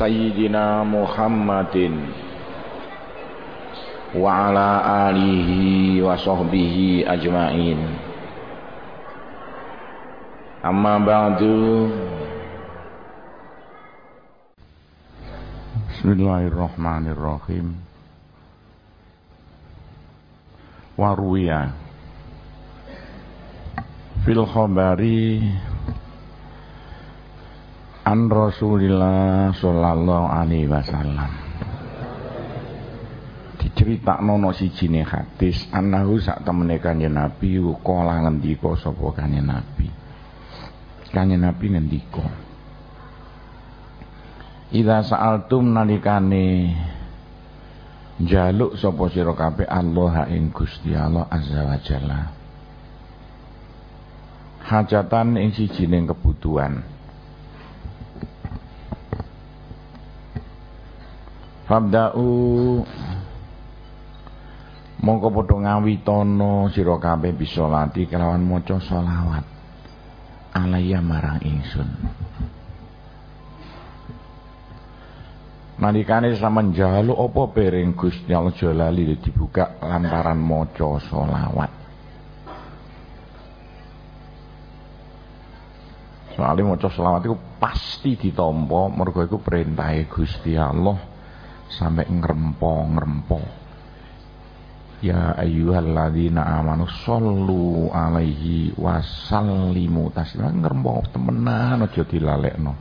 Sayyidina Muhammadin wa ala alihi wa sahbihi ajmain. Amma ba'du. Bismillahirrahmanirrahim. Waruya. Fil khabari an Rasulillah sallallahu alaihi wasallam. Diceritakno no sijine hadis anahu sak temene kanjeng Nabi kala ngendika sapa kanjeng Nabi? Kanjeng Nabi ngendika Ida sa'altum nalikane jaluk sapa sira kabeh Allah ing Gusti Allah azza wa jalla. Hajatan ing sijining kebutuhan Fabda'u mongko padha ngawitana sira kabeh bisa lati kelawan maca selawat alaya marang ingsun. Nalikane sampean njaluk apa piring Gusti Allah Jalali dibuka lantaran maca selawat. Soalnya maca selawat itu pasti ditampa mergo iku perintahe Gusti Allah sampai ngerempo-ngerempo. Ya ayyuhalladzina amanu sallu alaihi wasallimu taslima ngerempo temenan aja dilalekno.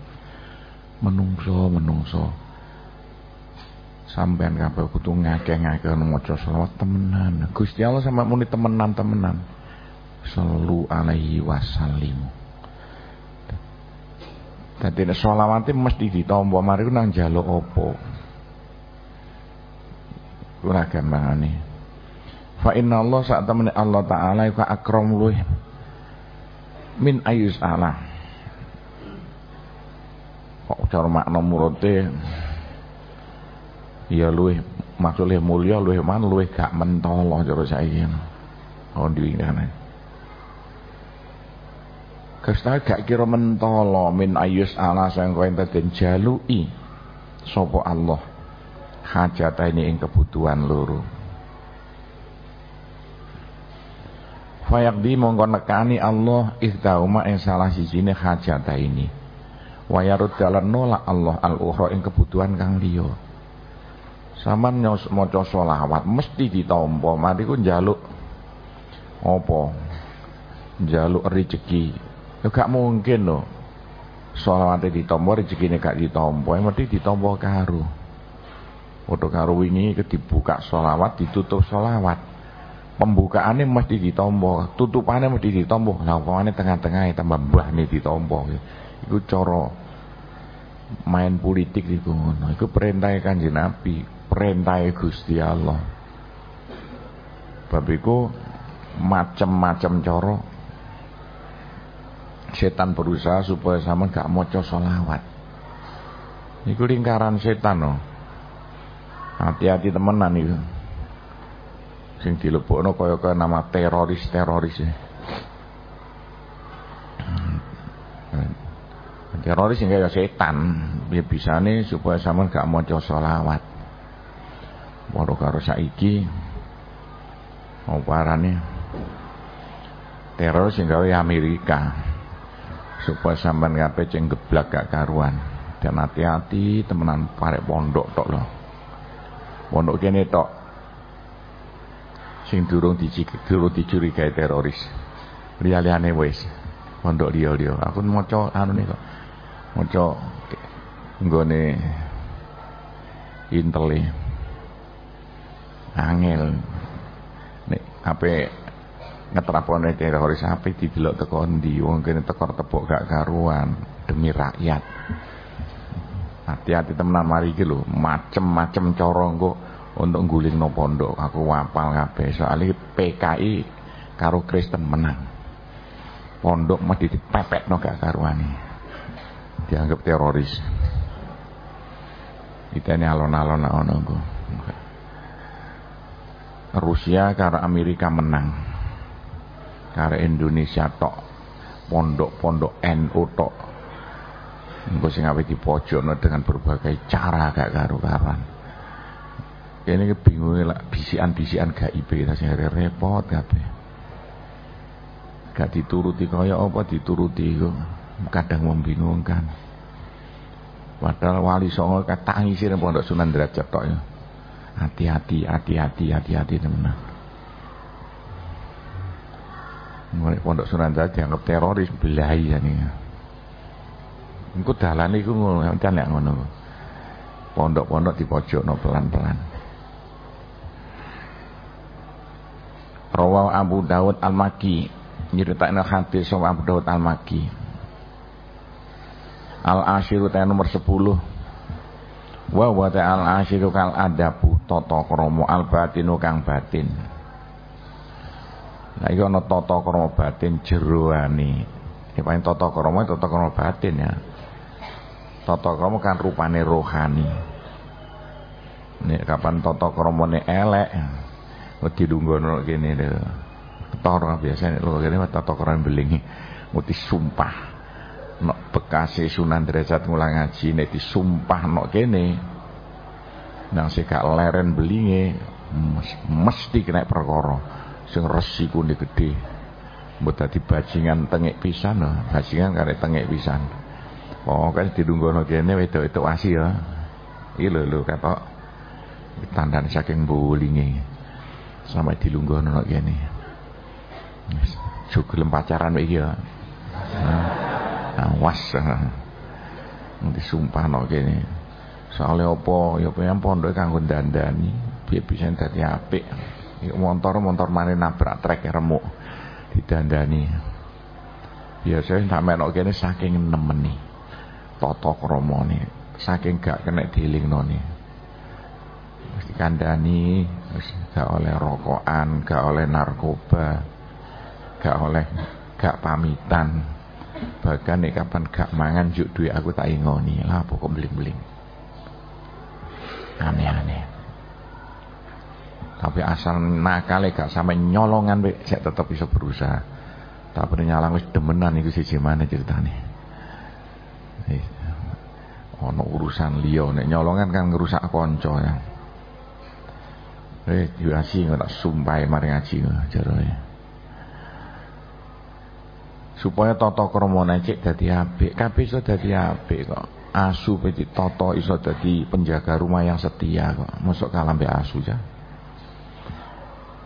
Menungso menungso. Sampean kabeh kudu ngakeh-ngakeh maca selawat temenan. Gusti Allah sampe muni temenan-temenan. Sallu alaihi wasallimu. Dadi nek selawate mesti ditampa mari nang apa? Ora gampangane fa inna Allah saat temene Allah taala iku akram luih. Min ayus ala. Kok cara makna murute ya luih maksudnya mulia luih man luih gak mentolo cara saiki oh diwingane Kesta gak kira mentolo min ayus ala sang kowe enten jalui sapa Allah hajat ini ing kebutuhan loro. Fayakdi mongko nekani Allah ihdauma ing salah sijine hajat ini. Wa yarud dalan nolak Allah al ukhra ing kebutuhan kang liya. Saman nyos maca selawat mesti ditampa mari ku njaluk apa? Njaluk rezeki. Ya gak mungkin lho. Selawate ditampa rezekine gak ditampa mesti ditampa karo Padha karo wingi dibuka selawat ditutup selawat. Pembukaannya mesti ditombo, tutupannya mesti ditombo. Lah tengah-tengah tambah mbahne ditombo. Iku cara main politik iku ngono. Iku perintah Kanjeng Nabi, perintah Gusti Allah. Bab iku macem-macem cara setan berusaha supaya sama gak maca selawat. Iku lingkaran setan loh. Hati-hati temenan itu. Sing dilebokno kaya kaya nama teroris-teroris ya. Teroris sing kaya setan, ya bisane supaya sampean gak maca selawat. Padha karo saiki oparane teror sing gawe Amerika supaya sampean kabeh ceng geblak gak karuan. Dan hati-hati temenan parek pondok tok loh. Pondok kene tok. Sing durung dicik durung dicurigai teroris. Liya-liyane wis. Pondok liya-liya. Aku maca anu nih kok. Maca nggone inteli. Angel. Nek ape ngetrapone teroris ape didelok teko ndi wong kene tekor tepuk gak karuan. demi rakyat. Hati-hati temenan mari iki lho, macem-macem cara engko untuk no pondok. Aku wapal kabeh soalnya PKI karo Kristen menang. Pondok mah no gak karuani. Dianggap teroris. Kita ini alon-alon ono Rusia karo Amerika menang. Karo Indonesia tok. Pondok-pondok NU tok. Engko sing ape dipojokno dengan berbagai cara gak karu-karuan. Kene bingung lah bisian-bisian gaib ta sing repot kabeh. Gak dituruti kaya apa dituruti kok. Kadang membingungkan. Padahal wali songo katangi sih pondok Sunan Derajat tok ya. Hati-hati, hati-hati, hati-hati teman. Mulai pondok Sunan dianggap teroris belai ya nih. Engko dalan iku ngono, kan lek ngono. Pondok-pondok di pojok no pelan-pelan. Rawahu Abu Dawud Al-Maki nyeritakno hadis sama Abu Dawud Al-Maki. Al-Ashiru nomor 10 wa wa ta'al asyiru kal adabu tata krama al batinu kang batin nah iki ana tata krama batin jeroane iki paling tata krama tata krama batin ya tata krama kan rupane rohani. Nek kapan tata kramane elek wedi dunggono kene lho. Ketara biasane lho kene tata krama beling muti sumpah nok bekasi Sunan Derajat ngulang ngaji nek disumpah nok kene nang sing gak leren belinge mesti kena perkara. Sing resikune gede mbok dadi bajingan tengek pisan lho. Bajingan karek tengek pisan pokoke didunggono kene wedok-wedok wasi ya. Iki lho lho ketok. Tandane saking bulinge sampai dilunggono nok kene. Wis pacaran iki ya. Nah awas sumpah no kene. Soalnya apa? Ya pengen pondok kanggo dandani biar bisa dadi apik. Motor-motor mana nabrak trek remuk. Didandani. Biasanya sampe no kene saking nemeni toto kromone saking gak kena dilingno nih mesti kandani gak oleh rokokan gak oleh narkoba gak oleh gak pamitan Bahkan nek kapan gak mangan juk duit aku tak ingoni. Lah pokok beling-beling. Aneh-aneh. Tapi asal nakal gak sampai nyolongan saya tetap bisa berusaha. Tapi nyalang wis demenan iku siji mana ceritane. Ono urusan liya. Nek nyolongan kan ngerusak kanca ya. Eh, diwasi ngono sumpah mari ngaji jarane supaya tata krama cek dadi apik. Kabeh iso dadi apik kok. Asu pe tata iso dadi penjaga rumah yang setia kok. Mosok kalah mbek asu ya.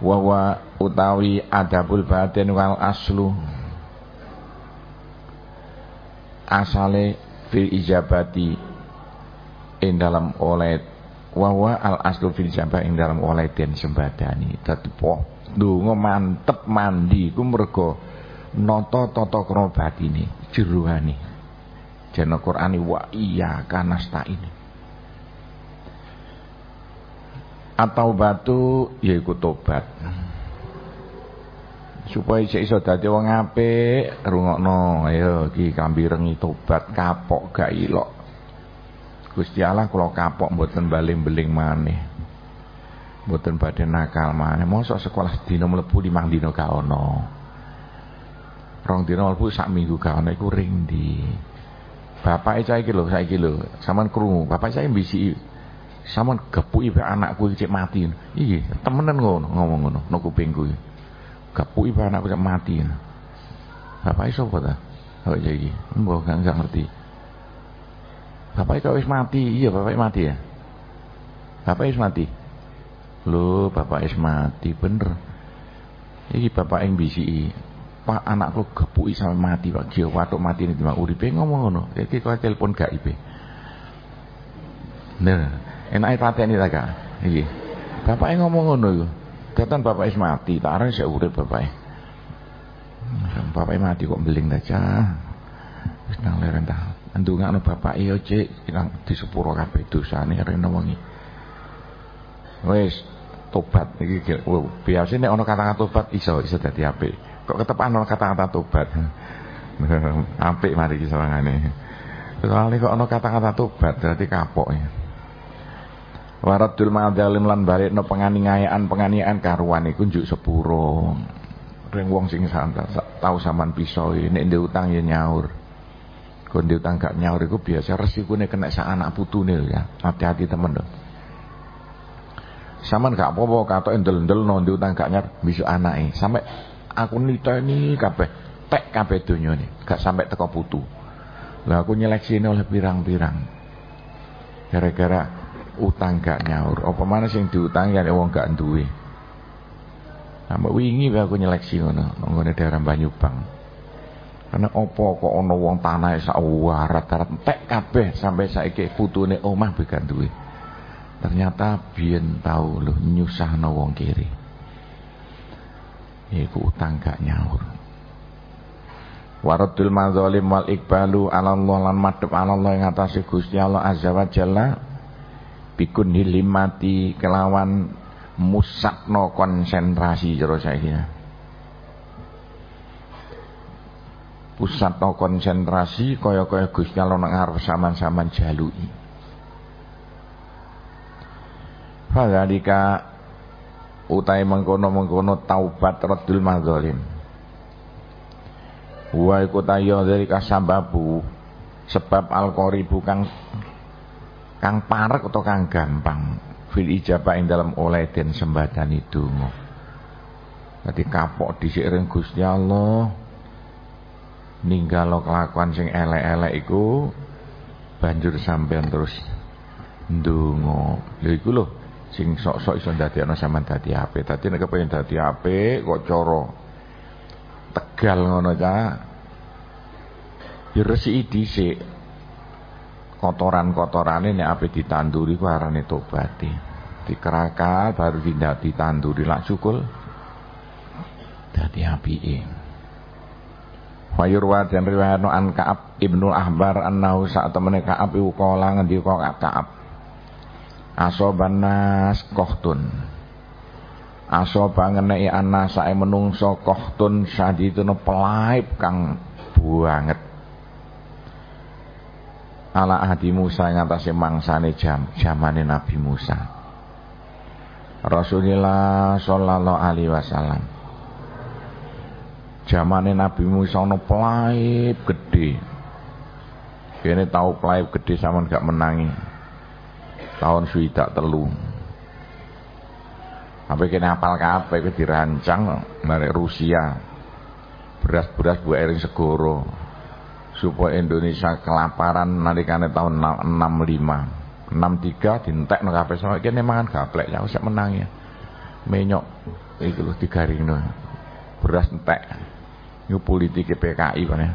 Wa utawi adabul batin wal aslu. Asale fil ijabati ing dalam oleh wa al aslu fil ijabah ing dalam oleh den sembadani. Dadi po ndonga mantep mandi ku mergo nata tata krama batine jeroane jana Qur'ani wa iya ini atau batu yaiku tobat supaya isih iso dadi wong apik rungokno ayo iki kambirengi tobat kapok gak ilok. Gusti Allah kula kapok mboten baling-beling maneh. Mboten badhe nakal maneh. Mosok sekolah dina mlebu limang dina gak ono. Rong dina mlebu sak minggu gak ana iku ring ndi? Bapake cah iki lho saiki lho sampean krungu. Bapak saya mbisi sampean gepuki anakku cek mati. Iki temenan ngono ngomong ngono no kupingku gepuki bae anakku cek mati bapak sapa ta? Kok iki. Mbok gak ngerti. Bapak kok wis mati? Iya bapak mati ya? Bapak wis mati? Lho bapak wis mati bener. Iki bapak yang bisi Pak anakku gepuki sampe mati Pak. Gio watuk mati ini timbang uripe ngomong ngono. Iki kok telepon ipe. Nah, enake pateni ta Kak? Iki. Bapake ngomong ngono iku. Datan bapak is mati, arep sik urip bapake. Bapake mati kok beling ta, Wis nang leren ta. ndongakno bapak iya cik ilang disepuro kabeh dosane rene wengi. Wis tobat. Iki biasa nek ana kata-kata tobat iso iso dadi apik. Kok ketepan ana kata-kata tobat? Apik mari iki sawangane soalnya kok ana kata-kata tobat berarti kapok ya Waradul madzalim lan balikno penganiayaan penganiayaan karuan iku njuk sepuro. Ring wong sing santai tau sampean pisau nek ndek utang ya nyaur. Kon utang gak nyaur iku biasa resikune kena sak anak putune ya. Hati-hati temen lho. Saman gak apa-apa katok endel-endel no ndek utang gak nyaur besok anake. Sampai aku niteni kabeh tek kabeh donya nih. Gak sampai teko putu. Lah aku nyeleksine oleh pirang-pirang. Gara-gara utang gak nyaur. Apa mana sing diutang ya wong gak duwe. Sampe wingi aku nyeleksi ngono nggone daerah Banyubang karena opo kok ana wong tanah sak warat-warat entek kabeh sampai saiki putune omah be gak duwe. Ternyata biyen tau lho nyusahno wong kiri. Iku utang gak nyaur. Waradul madzalim wal ikbalu ala Allah lan madhep ala Allah ing atase Gusti Allah azza wa jalla bikun hilimati kelawan musakno konsentrasi cara saiki. Pusatno konsentrasi kaya-kaya Gusti Allah nang ngarep sampean-sampean jaluki. Fadzalika utai mengkono-mengkono taubat radul madzalim wa iku tayo dari kasababu sebab al-qaribu kang kang parek atau kang gampang fil ijabah ing dalam oleh dan sembadan itu Jadi kapok dhisik ring Gusti Allah ninggalo kelakuan sing elek-elek iku banjur sampean terus ndonga. Lho iku lho sing sok-sok iso ndadekno sampean dadi apik. Dadi nek kepengin dadi apik kok cara tegal ngono ta. Ya resiki dhisik kotoran-kotorane nek ape ditanduri ku arane tobati. Dikerakal baru tindak ditanduri lak cukul dadi apike. Fayurwa dan riwayatno an Ka'ab Ibnu Ahbar annahu saat temene Ka'ab iku kala ngendika Ka'ab. Asoban nas kohtun. Asoba ngeneki ana sae menungso kohtun saditune pelaip kang banget ala ahdi Musa yang atase mangsane jam jamane Nabi Musa. Rasulullah sallallahu alaihi wasallam. Jamane Nabi Musa ono pelaip gede. Kene tahu pelaip gede sama gak menangi. Tahun swidak telu. Sampai kene apal kabeh dirancang dari Rusia. Beras-beras buat airing segoro supaya Indonesia kelaparan nalikane tahun 65 63 dintekno kabeh. Sama kene mangan gaplek ya usah menang ya menyok iki lho digaringno beras entek. Yo politik PKI kan ya.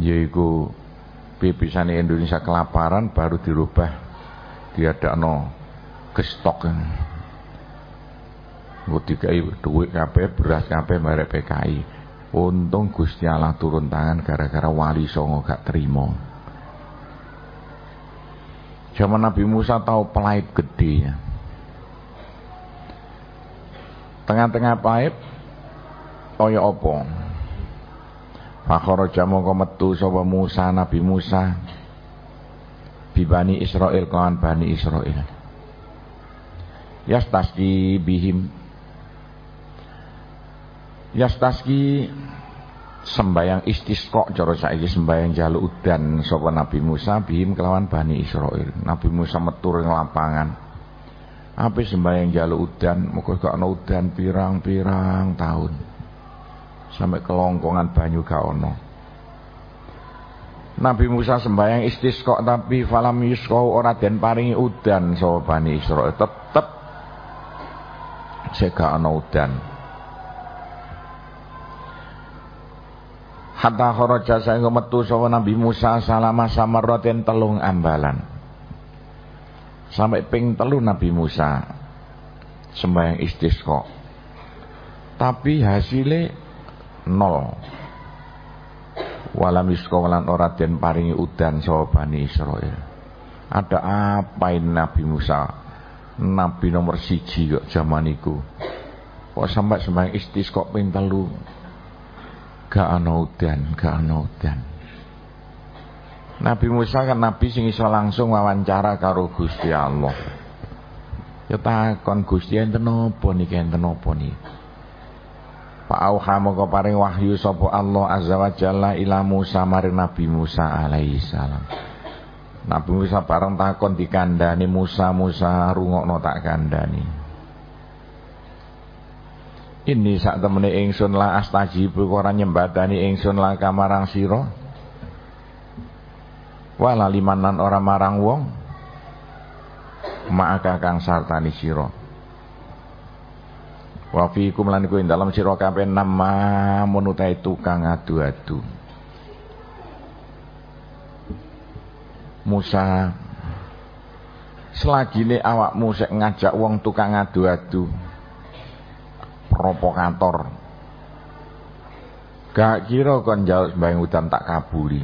Yaiku pipisane Indonesia kelaparan baru dirubah diadakno gestok Nggo dikai dhuwit kabeh beras kabeh merek PKI Untung Gusti Allah turun tangan gara-gara wali songo gak terima. Zaman Nabi Musa tahu pelaip gede ya. Tengah-tengah paip kaya apa? Fakhara jamu metu sapa Musa Nabi Musa bibani Israel kawan Bani Israel. Yastaski bihim Yastaski sembayang istisqa cara saiki sembayang jaluk udan sapa Nabi Musa bihim kelawan Bani Israil. Nabi Musa metu ing lapangan. Ape sembayang jaluk udan, muga gak ana udan pirang-pirang tahun. Sampai kelongkongan banyu gak. Nabi Musa sembayang istisqa tapi falam yusqa ora den paringi udan sapa Bani Israil. Tetep sing gak ana udan. Hatta kharaja saengga metu sapa Nabi Musa salama samarratin telung ambalan. Sampai ping telu Nabi Musa sembahyang istisqa. Tapi hasilnya nol. Walam yusqa lan ora paringi udan sapa Bani Israil. Ada apa ini Nabi Musa? Nabi nomor siji kok zaman iku. Kok sampai sembahyang istisqa ping telu gak ana udan gak ana udan Nabi Musa kan nabi sing iso langsung wawancara karo Gusti Allah ya takon Gusti enten napa niki enten napa niki Pak auha moko paring wahyu sapa Allah azza wa jalla ila Musa maring Nabi Musa alaihi salam. Nabi Musa bareng takon dikandani Musa Musa rungokno tak kandani. Ini sak temene ingsun la astajibu ora nyembadani ingsun la kamarang sira. Wala limanan ora marang wong. Maka kang sartani sira. Wa fiikum lan dalam sira kabeh nama menutai tukang adu-adu. Musa selagine awakmu sik ngajak wong tukang adu-adu. Provokator. Gak kira kon jauh sembahyang udan tak kabuli.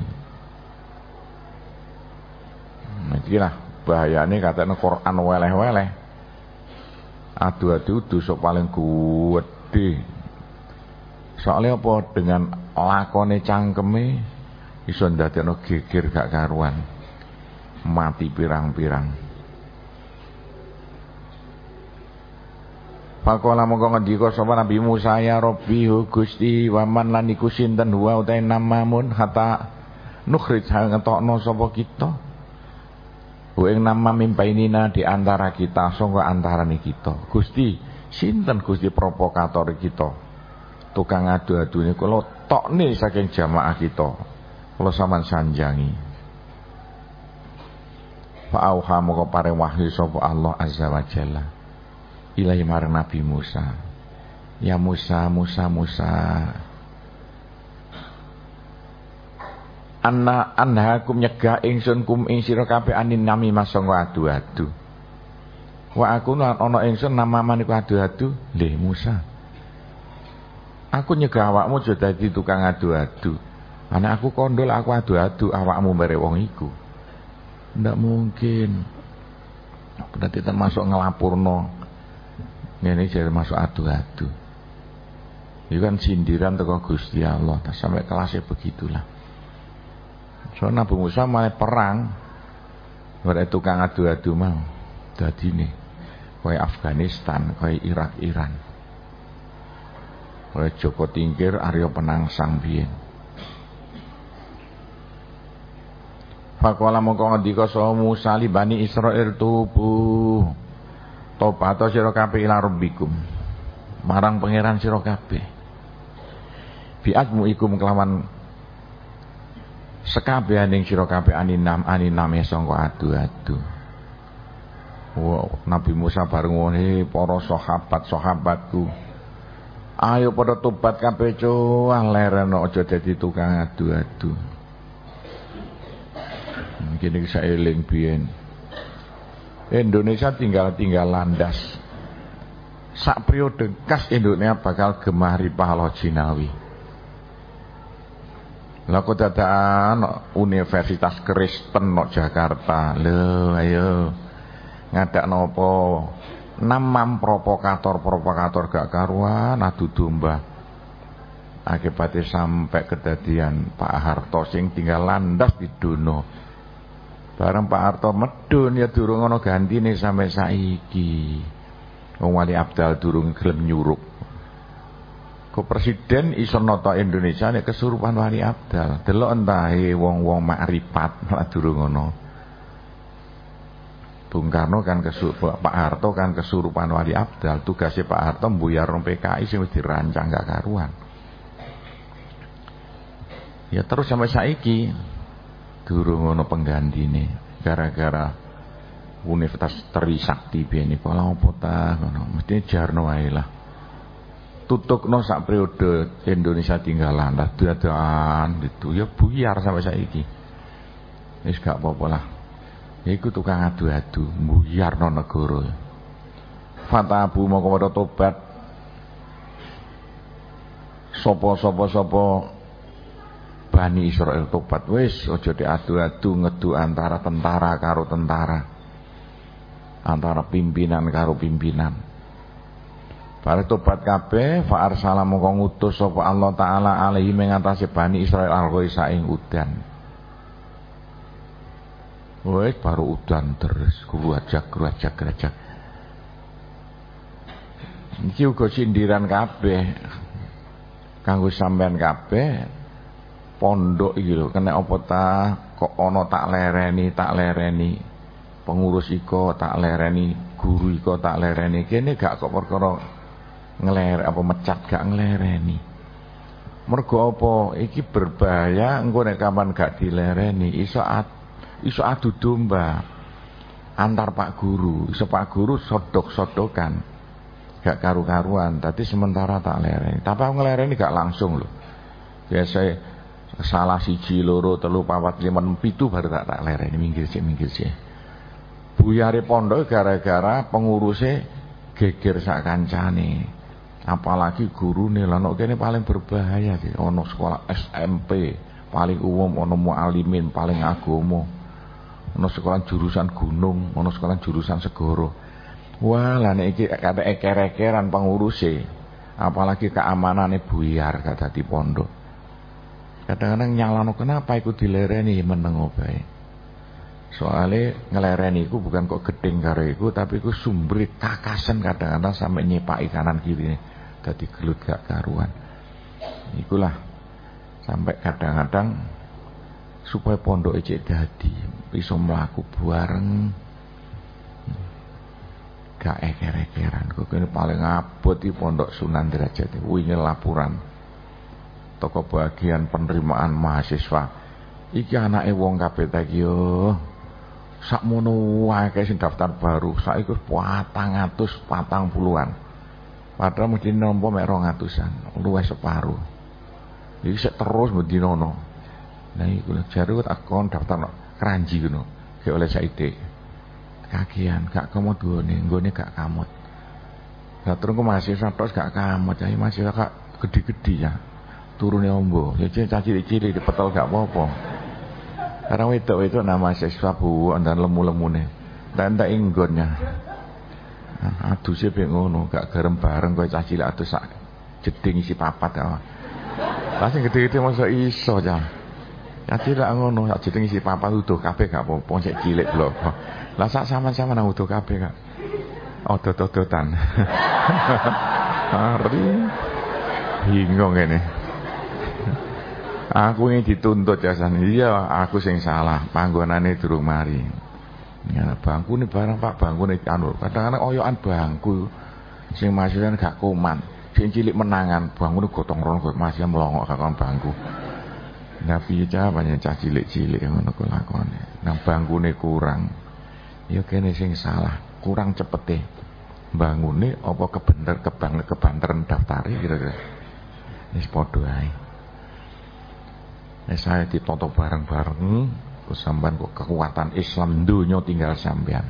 Nah, iki lah bahayane katanya Quran weleh-weleh. Adu-adu dosa paling gede soalnya apa? Dengan lakone cangkeme iso ndadekno geger gak karuan. Mati pirang-pirang Pakola mongko ngendika sapa Nabi Musa ya Rabbi Gusti waman lan iku sinten wa utahe namamun hatta nukhrij ngetokno sapa kita Bueng nama mimpainina di antara kita sangka antarane kita. Gusti, sinten Gusti provokator kita? Tukang adu-adu niku kula tokne saking jamaah kita. Kula sampean sanjangi. Fa auha moko paring wahyu sapa Allah azza wa jalla. Ilahi marang Nabi Musa. Ya Musa, Musa, Musa. anna anhakum nyegah ingsun kum ing sira kabeh anin nami masangka adu-adu. Wa aku ana ingsun nama maniku adu-adu lih Musa. Aku nyegah awakmu aja dadi tukang adu-adu. Ana aku kondol aku adu-adu awakmu bare wong iku. Ndak mungkin. Berarti termasuk ngelapurno ini jadi masuk adu-adu itu kan sindiran teko Gusti Allah sampai kelasnya begitulah So Nabi Musa malah perang. Ora tukang adu-adu mau. nih, kaya Afghanistan, kaya Irak, Iran. Kaya Joko Tingkir Arya Penangsang biyen. Fakola mongko ngendika Musa Bani Israil tubu. Tobat sira kabeh ila rabbikum. Marang pangeran sira kabeh. Biatmu ikum kelawan sekabehaning sira kabeh aninam aniname sangka adu-adu. Wow, Nabi Musa bareng ngene para sahabat-sahabatku. Ayo pada tobat kabeh coah lereno aja dadi tukang adu-adu. Mungkin iki eling biyen. Indonesia tinggal-tinggal landas. Sak periode kas Indonesia bakal gemah ripah Jinawi. Lah kok dadakan Universitas Kristen no Jakarta. Lho ayo. Ngadak nopo? Namam provokator-provokator gak karuan adu domba. Akibatnya sampai kedadian Pak Harto sing tinggal landas di dono. Bareng Pak Harto medun ya durung ana gantine sampai saiki. Wong Wali Abdal durung gelem nyurup. Kok presiden iso nata Indonesia nek kesurupan wali abdal. Delok entahe wong-wong makrifat malah durung ngono. Bung Karno kan kesurupan Pak Harto kan kesurupan wali abdal. Tugasnya Pak Harto mbuyar PKI sing wis dirancang gak karuan. Ya terus sampai saiki durung ngono penggantine gara-gara Universitas Trisakti biyen iku lha opo ta? Ngono. Mesti jarno wae lah. Tutuk no sak periode Indonesia tinggalan lah dadaan gitu ya buyar sampai saiki. Wis gak apa-apa lah. Iku tukang adu-adu buyar no negara fatabu mau kepada tobat. Sopo sopo Bani Israel tobat wis aja diadu-adu ngedu antara tentara karo tentara antara pimpinan karo pimpinan Bare tobat kabeh fa arsala mongko ngutus sapa Allah taala alaihi mengatasi Bani Israel al-ghaisa ing udan Wes baru udan terus kuwajak kuwajak gerajak. Iki uga sindiran kabeh. Kanggo sampean kabeh pondok iki lho. Kena apa ta? Kok ana tak lereni tak lereni? Pengurus iko tak lereni guru iko tak lereni. Kene gak kok perkara ngler apa mecat gak nglereni. Mergo apa? Iki berbahaya engko nek kapan gak dilereni. Iso at iso adu domba antar pak guru. Iso pak guru sodok-sodokan. Gak karu-karuan. Tadi sementara tak lereni. Tapi aku ngelereni gak langsung loh biasa salah siji loro telu papat lima pitu baru tak tak lereni. Minggir sih minggir sih. Buyare pondok gara-gara pengurusnya geger sak kancane. Apalagi guru nih lah kene paling berbahaya sih. Ono sekolah SMP paling umum ono mualimin paling agomo. Ono sekolah jurusan gunung, ono sekolah jurusan segoro. Wah, lah nek iki kata eker-ekeran penguruse, apalagi keamanannya buyar kata di pondok. Kadang-kadang nyalano kenapa ikut dilereni meneng bae. Soalnya ngelereni iku bukan kok gedeng karo iku tapi iku sumber kakasan kadang-kadang sampai nyepaki kanan kiri. Dadi gelut gak karuan. Ikulah. Sampai kadang-kadang supaya pondok ecek dadi bisa melaku bareng gak eker-ekeran. Kok ini paling abot di pondok Sunan Derajat. Wingi laporan toko bagian penerimaan mahasiswa iki anake wong kabeh ta iki yo sakmono wae sing daftar baru saiki wis 440-an padahal mesti nampa mek 200-an luwih separuh iki sik terus bedinono Nah iku jare takon daftar no, keranji ngono. Kayak oleh Saide. Kagian gak komod gone, nggone gak kamot. Lah terus mahasiswa tos gak kamot, jadi mahasiswa gak gede-gede ya. Turune ombo, ya cilik-cilik dipetol gak apa-apa. Karena wedok itu nama mahasiswa bu, dan lemu-lemune. Dan tak inggonnya. Aduh sih ngono, gak gerem bareng kowe cah cilik aduh sak jeding isi papat ya. Sing gede-gede masa iso cah. Ya tidak ngono, sak jeneng isi papan utuh kabeh gak apa-apa, sik cilik blok. Lah sak sama-sama nang utuh kabeh kak. Odot-odotan. Ari. Bingung ini. Aku ini dituntut ya san. Iya, aku sing salah. Panggonane durung mari. Ya bangku ini barang Pak, bangku ini anu. Kadang-kadang oyokan bangku sing mahasiswa gak kuman. Sing cilik menangan, bangku ini gotong rono masih melongok kakon bangku. Nabi cah banyak cah cilik-cilik ngono lakone. Nang bangkune kurang. Ya kene sing salah, kurang cepete. Bangune apa kebener kebang kebanteran daftari kira-kira. Wis padha ae. Nek saya ditoto bareng-bareng, terus kok kekuatan Islam dunia tinggal sampean.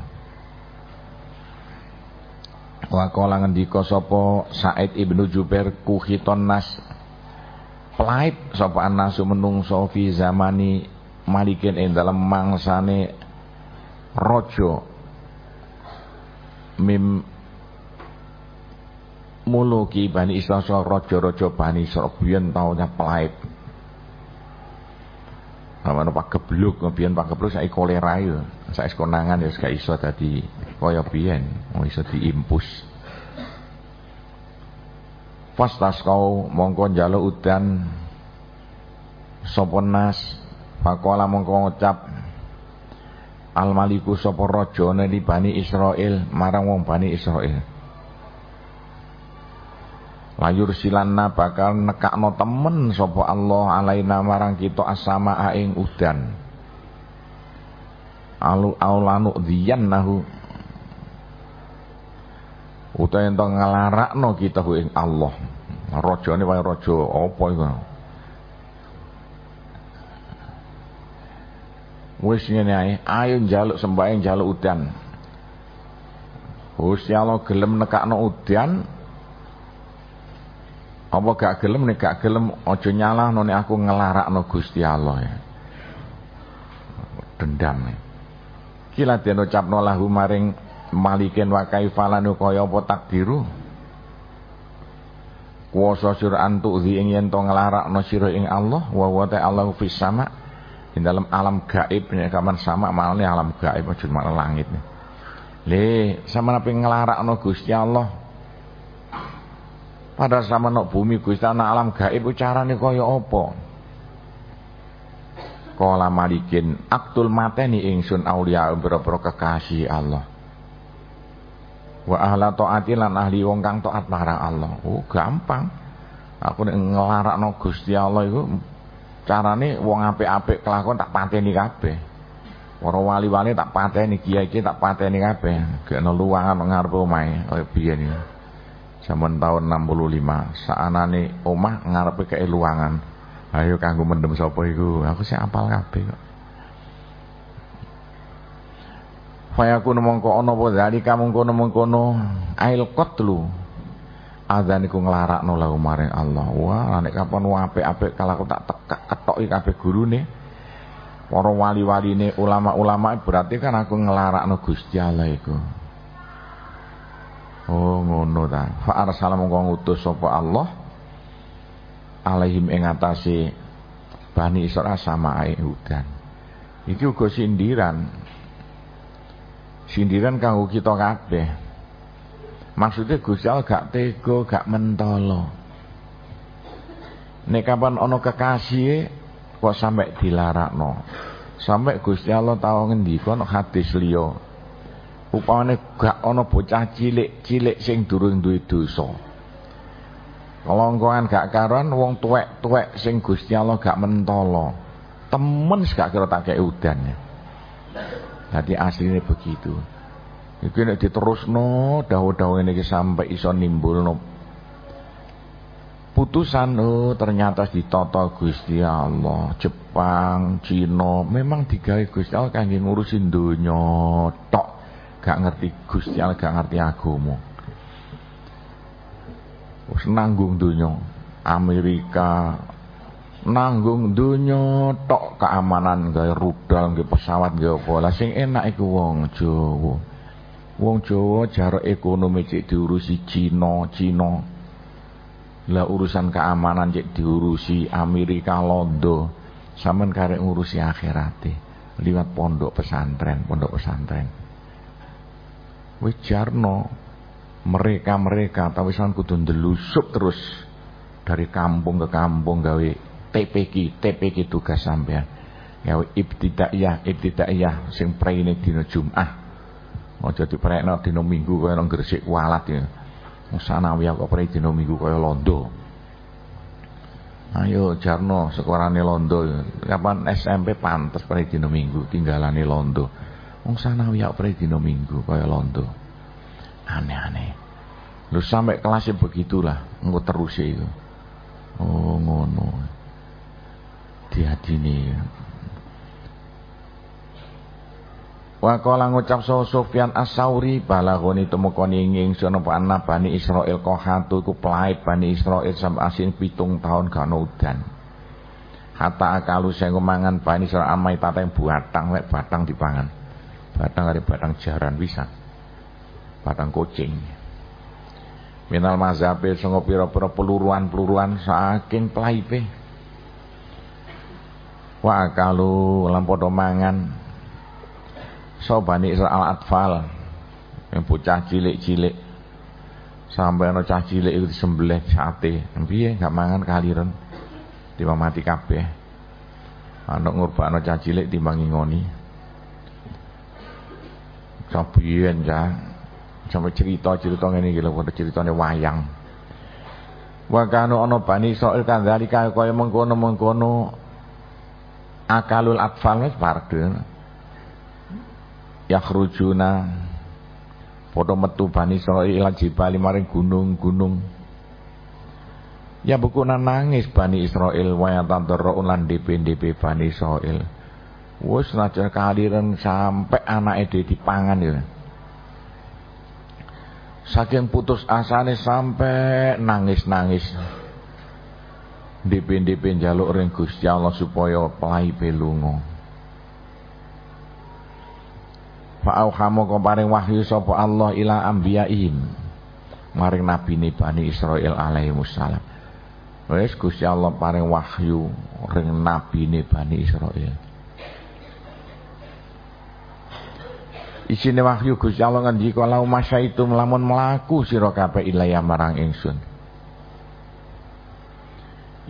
Wa qala ngendika sapa Said Ibnu Jubair kuhiton nas. Pelait sapa anasu menungso fi zamani malikin ing dalam mangsane raja mim muluki Bani Israil raja-raja Bani Israil biyen taunya pelait Aman pak gebluk, biyen pak gebluk saya kolera. Saya konangan ya gak iso tadi kaya biyen, mau iso diimpus. Fastas kau mongko jalo udan sapa nas Pakola mongko ngucap Al maliku sapa di Bani Israel marang wong Bani Israel Layur silanna bakal nekakno temen sapa Allah alaina marang kita asama aing udan. Alu aulanu nahu utawa ento nglarakno kita ing Allah. Rajane wae raja apa iku? Wis ngene ae ayo njaluk sembahyang njaluk udan. Gusti Allah gelem nekakno udan Apa gak gelem nek gak gelem aja nyalahno nek aku ngelarakno Gusti Allah ya. Dendam. Ya. Kila den ucapno lahu maring malikin wa kaifalanu kaya apa takdiru. Kuasa sira antu ing yen to nglarakno sira ing Allah wa wa ta'ala fis sama' di dalam alam gaib nek kaman sama malane alam gaib aja malah langit nih. Le sama napi nglarakno Gusti Allah pada sama nok bumi Gusti alam gaib carane kaya apa? Kala malikin aktul mateni ingsun aulia boro-boro kekasih Allah. Wa ahla taati lan ahli wong kang taat marang Allah. Oh, gampang. Aku nek nglarakno Gusti Allah iku carane wong apik-apik kelakon tak pateni kabeh. Para wali-wali tak pateni, kiai-kiai tak pateni kabeh. Gek ana luwangan ngarep omahe kaya biyen iki zaman tahun 65 saanane omah ngarepe ke luangan ayo kanggo mendem sapa iku? Aku sih apal kabeh kok. Fayakun mongko ana apa? Zalika mongkono mongkono ail qatlu. Azan iku nglarakno lahu maring Allah. Wah nek kapan apik-apik kalau aku tak tekak ketoki kabeh gurune. Para wali-waline ulama-ulama berarti kan aku nglarakno Gusti Allah iku Oh ngono ta. Fa arsala mongko ngutus sapa Allah alaihim ing atase Bani Israil sama ae hudan. Iki uga sindiran. Sindiran kanggo kita kabeh. Maksudnya Gusti Allah gak tega, gak mentolo. Nek kapan ana kekasih kok sampai dilarakno. Sampai Gusti Allah tau ngendika hadis liya upamane gak ana bocah cilik-cilik sing durung duwe dosa. Kelongkongan gak karuan wong tuwek-tuwek sing Gusti Allah gak mentolo. Temen gak kira tak kei udan ya jadi aslinya begitu. Iki nek diterusno dawuh-dawuh ini sampai iso nimbulno putusan oh ternyata ditata Gusti Allah. Jepang Cina memang digawe Gusti Allah kangge ngurusin donya tok gak ngerti Gusti Allah gak ngerti agama wis nanggung donya. Amerika nanggung donya tok keamanan gawe rudal gawe pesawat gawe apa. Lah sing enak iku wong Jawa. Wong Jawa jarak ekonomi cek diurusi Cina Cina. Lah urusan keamanan cek diurusi Amerika Londo sampean karek ngurusi akhirate liwat pondok pesantren pondok pesantren wis jarno. Mereka-mereka tapi sampean kudu ndelusup terus dari kampung ke kampung gawe TPK TPK tugas sampean. Gawe ibtidaiyah ibtidaiyah sing praine dina Jumat aja diprekno dina Minggu kaya nang Gresik kualat ya. Sanawiyah kok prei dina Minggu kaya londo. Ayo Jarno sekolahane londo. Kapan SMP pantes prei dina Minggu tinggalane londo Wong sanawiyah pre dina Minggu kaya londo. Aneh-aneh. Lu sampai kelasnya begitulah, engko terus itu. Oh ngono. Diadini. Wa kala ngucap so Sufyan As-Sauri balagoni temukoni ingsun apa Bani Israil kohatu iku pelait Bani Israil sampai asin pitung tahun gak udan. Hatta akalu sing Bani Israil amai tateng buatang lek batang dipangan batang ada batang jaran bisa. Batang kucing. Minal mazhabe songo pira-pira peluruan-peluruan saking plaipe wa kalu lan padha mangan. Sobani Israel atfal yang bocah cilik-cilik. Sampai ana cah cilik itu disembelih sate. Piye? Gak mangan kaliren mati kabeh. Ana ngurbakno cah cilik timbang ngoni Sabiyen ya. Sampai cerita-cerita ngene iki padha critane wayang. Wa kanu ana bani Israil kadzalika kaya mengkono-mengkono akalul atfal wis parde. Yakhrujuna padha metu bani Israil jibali maring gunung-gunung. Ya buku nangis Bani Israel wa yatantarun lan DP-DP Bani Israel. Wes najan kaliren sampai anake dhewe dipangan ya. Saking putus asane sampai nangis-nangis. DP-DP njaluk ring Gusti Allah supaya pelai pelunga Fa'auhamu kau paring wahyu sapa Allah ila ambiyaihim maring nabi Bani Israel alaihi wassalam Wes Gusti Allah paring wahyu ring nabi Bani Israel Isine wahyu Gusti Allah ngendika lau itu melamun melaku sira kabeh ilaya marang ingsun.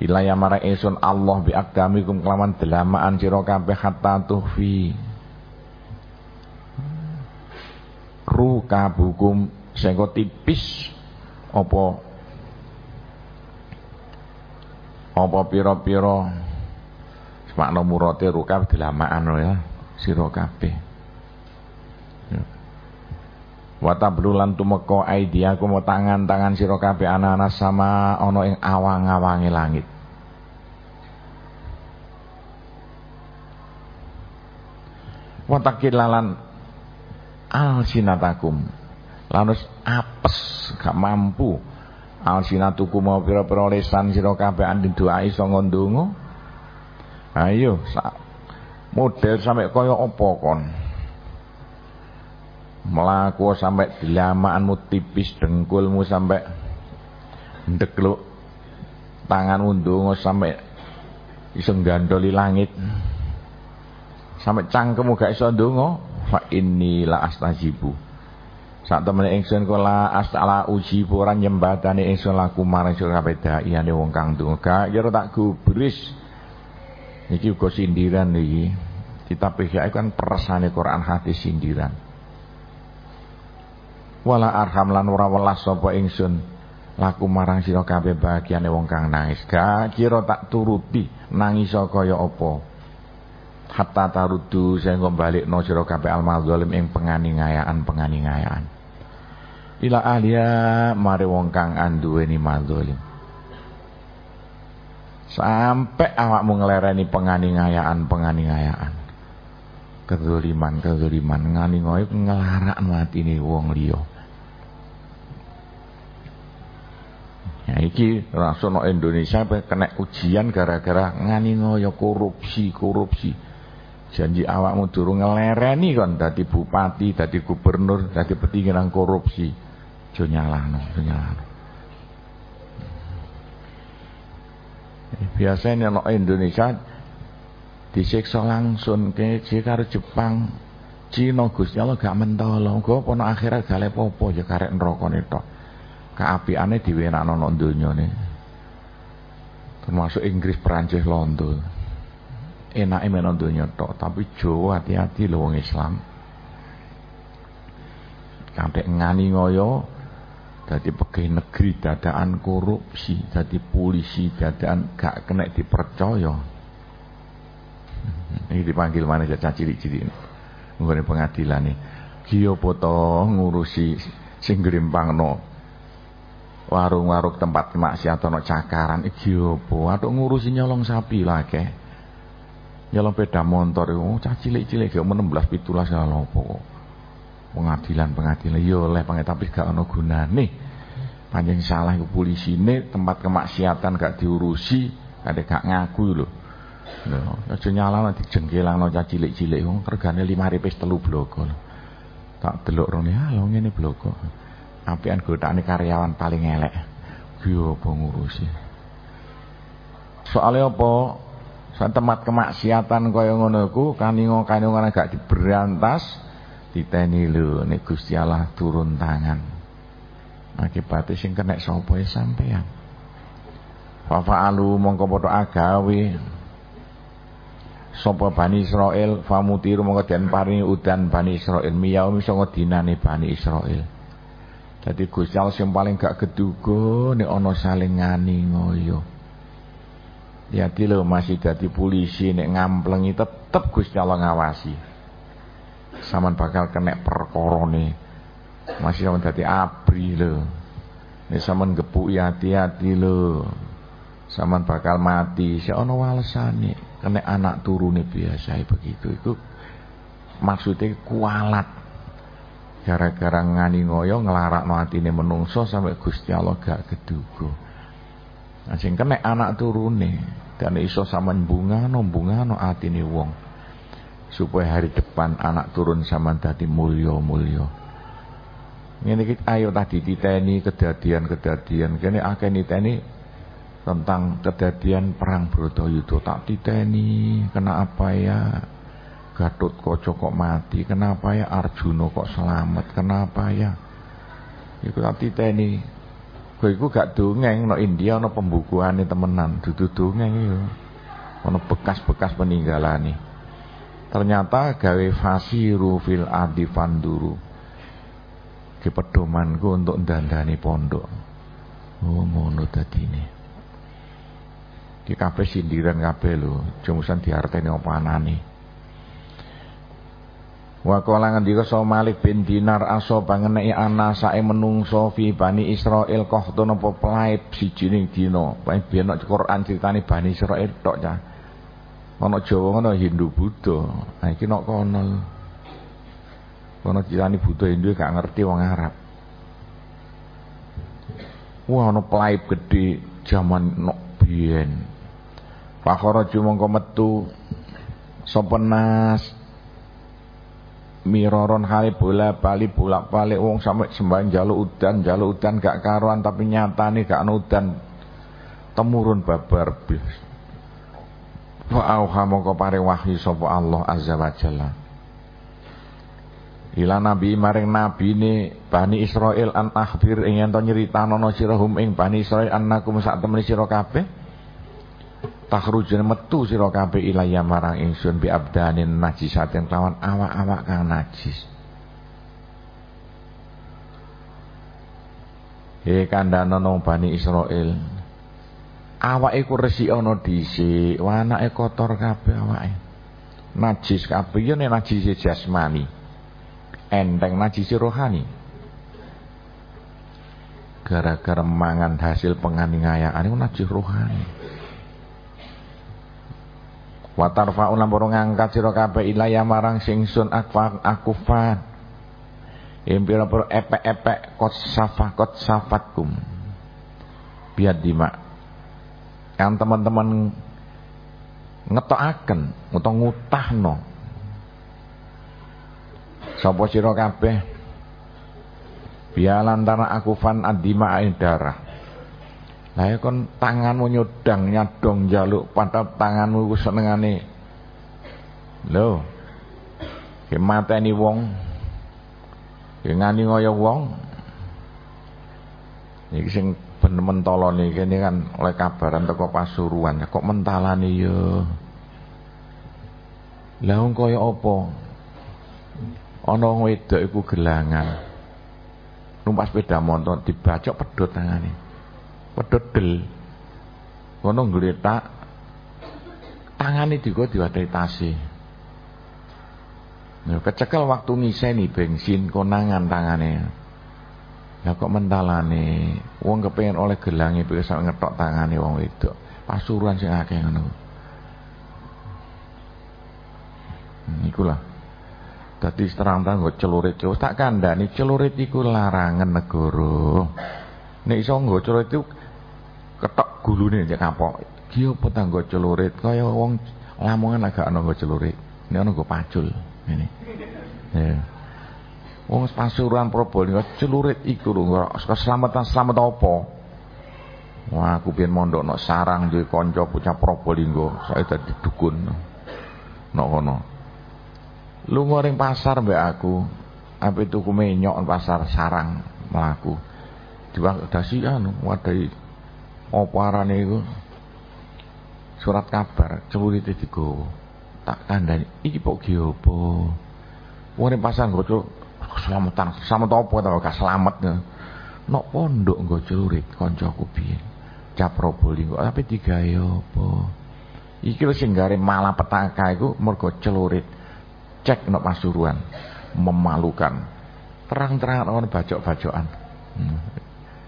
Ilaya marang ingsun Allah bi akdamikum kelawan delamaan sira kabeh hatta tuhfi. Ru kabukum sengko tipis apa apa pira-pira semakna murate rukab delamaan ya sira kabeh. Wa tablulan tumeka mo tangan-tangan sira kabeh ana-ana sama ana ing awang-awange langit. Wa takilalan al sinatakum lanus apes gak mampu. Al sinatukum mau pira-pira lesan sira kabeh andin doa iso ngondonga ayo model sampai kaya apa kon melaku sampai dilamaanmu tipis dengkulmu sampai ndekluk tanganmu ndonga sampai iso gandoli langit. Sampai cangkemmu gak iso ndonga fa inni la astajibu. Sak temene ingsun kula astala uji ora nyembadane ingsun laku marang sira kabeh daiyane wong kang ndonga. Gak kira tak gubris. Iki uga sindiran iki. Kitab PKI kan persane Quran hadis sindiran wala arham lan ora welas sapa ingsun. Laku marang sira kabeh bahagiane wong kang nangis. Gak kira tak turuti nangis kaya apa. Hatta tarudu sehingga balikno sira kabeh al mazalim ing penganiayaan penganiayaan. Ila ahliya mari wong kang anduweni mazalim sampai awakmu nglereni penganiayaan penganiayaan. Kezaliman kezaliman. Ngani ngoyo ngelarak matine wong liya Ya iki rasono Indonesia kena ujian gara-gara ngani ngoyo korupsi, korupsi. Janji awakmu durung ngelereni kon dadi bupati, dadi gubernur, dadi petinggi korupsi. Jo nyalahno, jo nyalahno. Biasanya no Indonesia disiksa langsung ke karo Jepang Cina Gusti Allah gak mentolo engko apa akhirat gak lepo-opo ya karek neraka tok kaapiane diwenakno nang donyane termasuk Inggris Perancis Londo enake menon donya tok tapi Jawa hati-hati lho wong Islam. Sampai ngani ngoyo dadi pegawai negeri dadaan korupsi dadi polisi dadaan gak kena dipercaya. Ini dipanggil mana saja cilik-cilik nggone pengadilan nih kiyo foto ngurusi sing no warung-warung tempat maksiat ana cakaran. Iki opo? Atuk ngurusi nyolong sapi lah ke nyolong peda motor oh cah cilik-cilik gak 16 17 ya opo pengadilan pengadilan yo oleh pengen tapi gak ono gunane. Panjang salah ke polisi ini tempat kemaksiatan gak diurusi ada gak ngaku lho. Lho, aja nyalano dijengkelangno cah cilik-cilik. Wong regane 5000 wis telu blogo. Tak delok rene ah lho ngene blogo. Apian godane karyawan paling elek. Ki apa ngurusi. Soale apa? Sak tempat kemaksiatan kaya ngono iku kaningo-kaningo gak diberantas diteni lho nek Gusti Allah turun tangan. Akibatnya sing kena sapa ya sampean. Fa'alu mongko padha agawe sapa Bani Israel famutiru mongko den paringi udan Bani Israel miyau sanga dinane Bani Israel dadi Gusti Allah sing paling gak geduga nek ana saling ngani ngoyo Hati lho masih dadi polisi nek ngamplengi tetep Gusti Allah ngawasi. Saman bakal kena perkorone. Masih sama dadi abri lho. Nek sampean gepuki hati-hati lho. Saman bakal mati, si ana walesane kena anak turune biasa begitu itu maksudnya kualat gara-gara ngani ngoyo ngelarak no atine menungso sampai Gusti Allah gak keduga Nah, sing kena anak turune dan iso bunga bungano bungano atine wong. Supaya hari depan anak turun sama dadi mulya-mulya. Ngene iki ayo tadi titeni kedadian-kedadian kene akeh niteni tentang kedadian perang Bratayuda tak titeni kena apa ya Gatot Kaca kok mati kenapa ya Arjuna kok selamat kenapa ya? Iku tak titeni kowe iku gak dongeng no India no pembukuane temenan dudu dongeng yo ono bekas-bekas peninggalane. Ternyata gawe fasiru fil adi fanduru. Ke pedomanku untuk dandani pondok. Oh ngono dadine. Ki kabeh sindiran kabeh lho, jumusan diarteni apa anane. Wa qala ngendika sa Malik bin Dinar aso pangeneki ana sae menungso fi Bani Israil qahtun apa pelaip siji ning dina. Pae nek Quran critane Bani Israil tok ya. Ana Jawa ngono Hindu Buddha. Ha iki nek kono. Kono critane Buddha Hindu gak ngerti wong Arab. Wah ana pelaip gede zaman nok biyen. Fakharaju mongko metu sapa nas miroron kali bola bali bolak balik wong sampe sembah jaluk udan jaluk udan gak karuan tapi nyata nih gak udan. Temurun babar bis. Wa auha mongko pare wahyu sapa Allah azza wa jalla. Ila nabi maring nabi ne Bani Israel an akhbir ing yen to nyeritanono sira hum ing Bani Israil annakum sak temene sira kabeh takhrujun metu sira kabeh ilaya marang ingsun bi abdanin najisatin lawan awak-awak kang najis. He kandhana nang Bani Israil awake ku resik ana dhisik wanake kotor kabeh awake. Najis kabeh yo nek najis jasmani enteng najis rohani. Gara-gara mangan hasil penganiayaan itu najis rohani wa tarfa'u lan ngangkat sira kabeh ilaya marang singsun akfa akufan. Impira pira epek-epek kot safa kot safatkum biar dima yang teman-teman ngetokaken utawa ngutahno. Sapa sira kabeh? Bialantara akufan adima darah lah ya kon tanganmu nyodang nyadong jaluk padahal tanganmu ku senengane. Lho. Ki mateni wong. Ki ngani ngoyo wong. Iki sing ben mentolone kene kan oleh kabaran teko Pasuruan kok mentalane ya. Lah wong kaya apa? Ana wedok iku gelangan. Numpak sepeda motor dibacok pedhot tangane pededel kono ngletak tangane digo diwadahi tasih Nah, kecekel waktu ngiseni bensin konangan tangane. Ya kok mentalane wong kepengen oleh gelangi bisa ngetok tangane wong itu. Pasuruan sing akeh ngono. Hmm, iku lah. Dadi terang-terang nggo celurit tak kandhani celurit iku larangan negara. Nek iso nggo celurit ketok gulune nek kapok. Ki apa tanggo celurit kaya wong Lamongan agak ana nggo celurit. Nek ana nggo pacul ngene. Ya. Wong Pasuruan Probolinggo celurit iku lho keselamatan selamat apa? Wah, aku biyen mondok nok sarang duwe kanca bocah Probolinggo, saya dadi dukun. Nok kono. Lunga ring pasar mbek aku, ape tuku menyok pasar sarang mlaku. Diwadasi anu, wadahi apa arane iku? Surat kabar celurite digowo tak kandhani iki kok ge apa? Wong pasang nggo keselamatan selamat apa ta gak selamat nok pondok nggo celurit kancaku piye cap Probolinggo tapi digawe apa? Iki lho sing gare malapetaka iku mergo celurit cek nok Pasuruan memalukan. Terang-terangan ono bacok-bacokan hmm.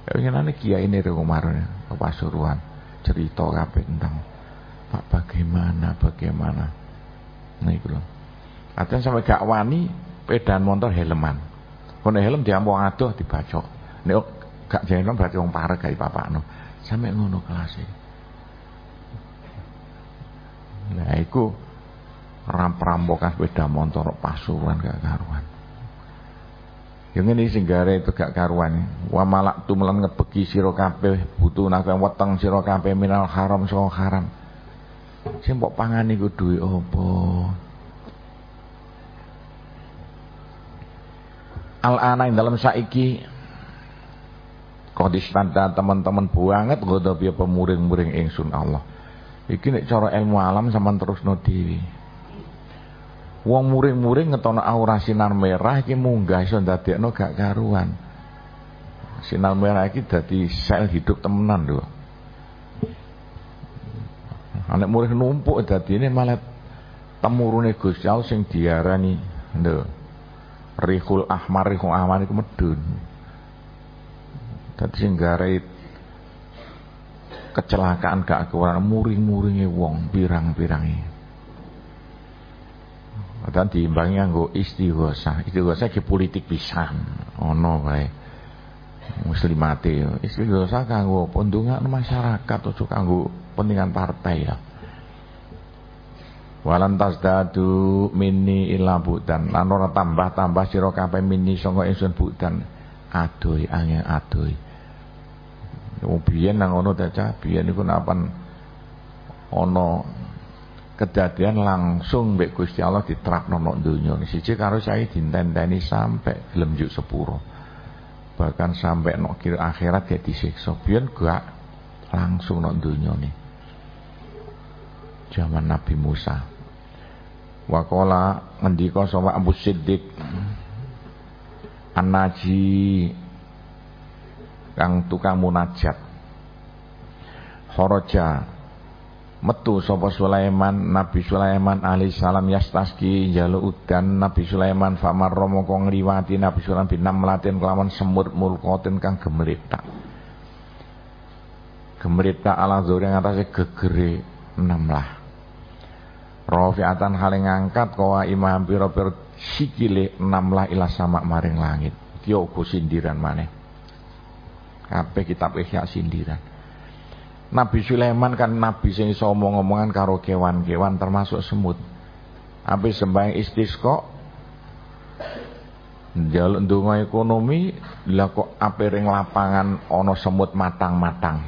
Pengenane kiai ini Umarnya ke Pasuruan cerita kabeh tentang Pak bagaimana bagaimana. Nah itu loh. Kadang sampai gak wani pedan motor helman. Kono helm diampung adoh dibacok. Nek gak helm berarti wong parek kae papakno. Sampai ngono kelasnya. Nah iku ram-rampokan sepeda motor pasuruan gak karuan. Yang ini singgare itu gak karuan. Wa malak tumelan ngebeki sira kabeh butuh nakang weteng sira kabeh minal haram saka haram. Sing mbok pangan iku duwe apa? Al-ana ing dalam saiki Kodistanta teman-teman banget godo piye pemuring-muring ingsun Allah. Iki nek cara ilmu alam sampean terusno dhewe. Wong muring-muring ngetono aura sinar merah iki munggah iso ndadekno gak karuan. Sinar merah iki dadi sel hidup temenan lho. Anak murid numpuk ini malah temurune Gusti Allah sing diarani lho. Rihul Ahmar, Rihul Ahmar iku medun. Dadi sing garai kecelakaan gak kekurangan muring-muringe wong pirang-pirange. Dan diimbangi nganggo istighosah. Istighosah ki politik pisan. Ono wae. Muslimate istighosah kanggo pendungan masyarakat ojo kanggo pentingan partai ya. Walan tasdadu minni illa budan. Lan ora tambah-tambah sira kabeh minni sanga ingsun budan. Angin adoy. Wong biyen nang ngono ta cah, biyen iku napan ana kedadian langsung mbek Gusti Allah diterapno nang donya. Siji karo saya dintenteni sampai gelem juk sepuro. Bahkan sampai nok kira akhirat gak disiksa. Biyen gak langsung nang donya. Zaman Nabi Musa. Wakola ngendika sapa Abu Siddiq An-Naji kang tukang munajat Horoja metu sapa Sulaiman Nabi Sulaiman alaihi salam yastaski jalu udan. Nabi Sulaiman famar romo kong ngliwati. Nabi Sulaiman bin melatin kelawan semut mulkotin kang gemerita gemerita ala zuri yang atasnya gegere namlah. Rafi'atan hale ngangkat kawa imam pira-pira sikile namlah ila sama maring langit. Yo sindiran maneh. Kabeh kitab Ihya sindiran Nabi Sulaiman kan nabi sing iso omong-omongan karo kewan-kewan termasuk semut Ape sembahyang istisqa Jaluk ndonga ekonomi lah kok ape ring lapangan ana semut matang-matang.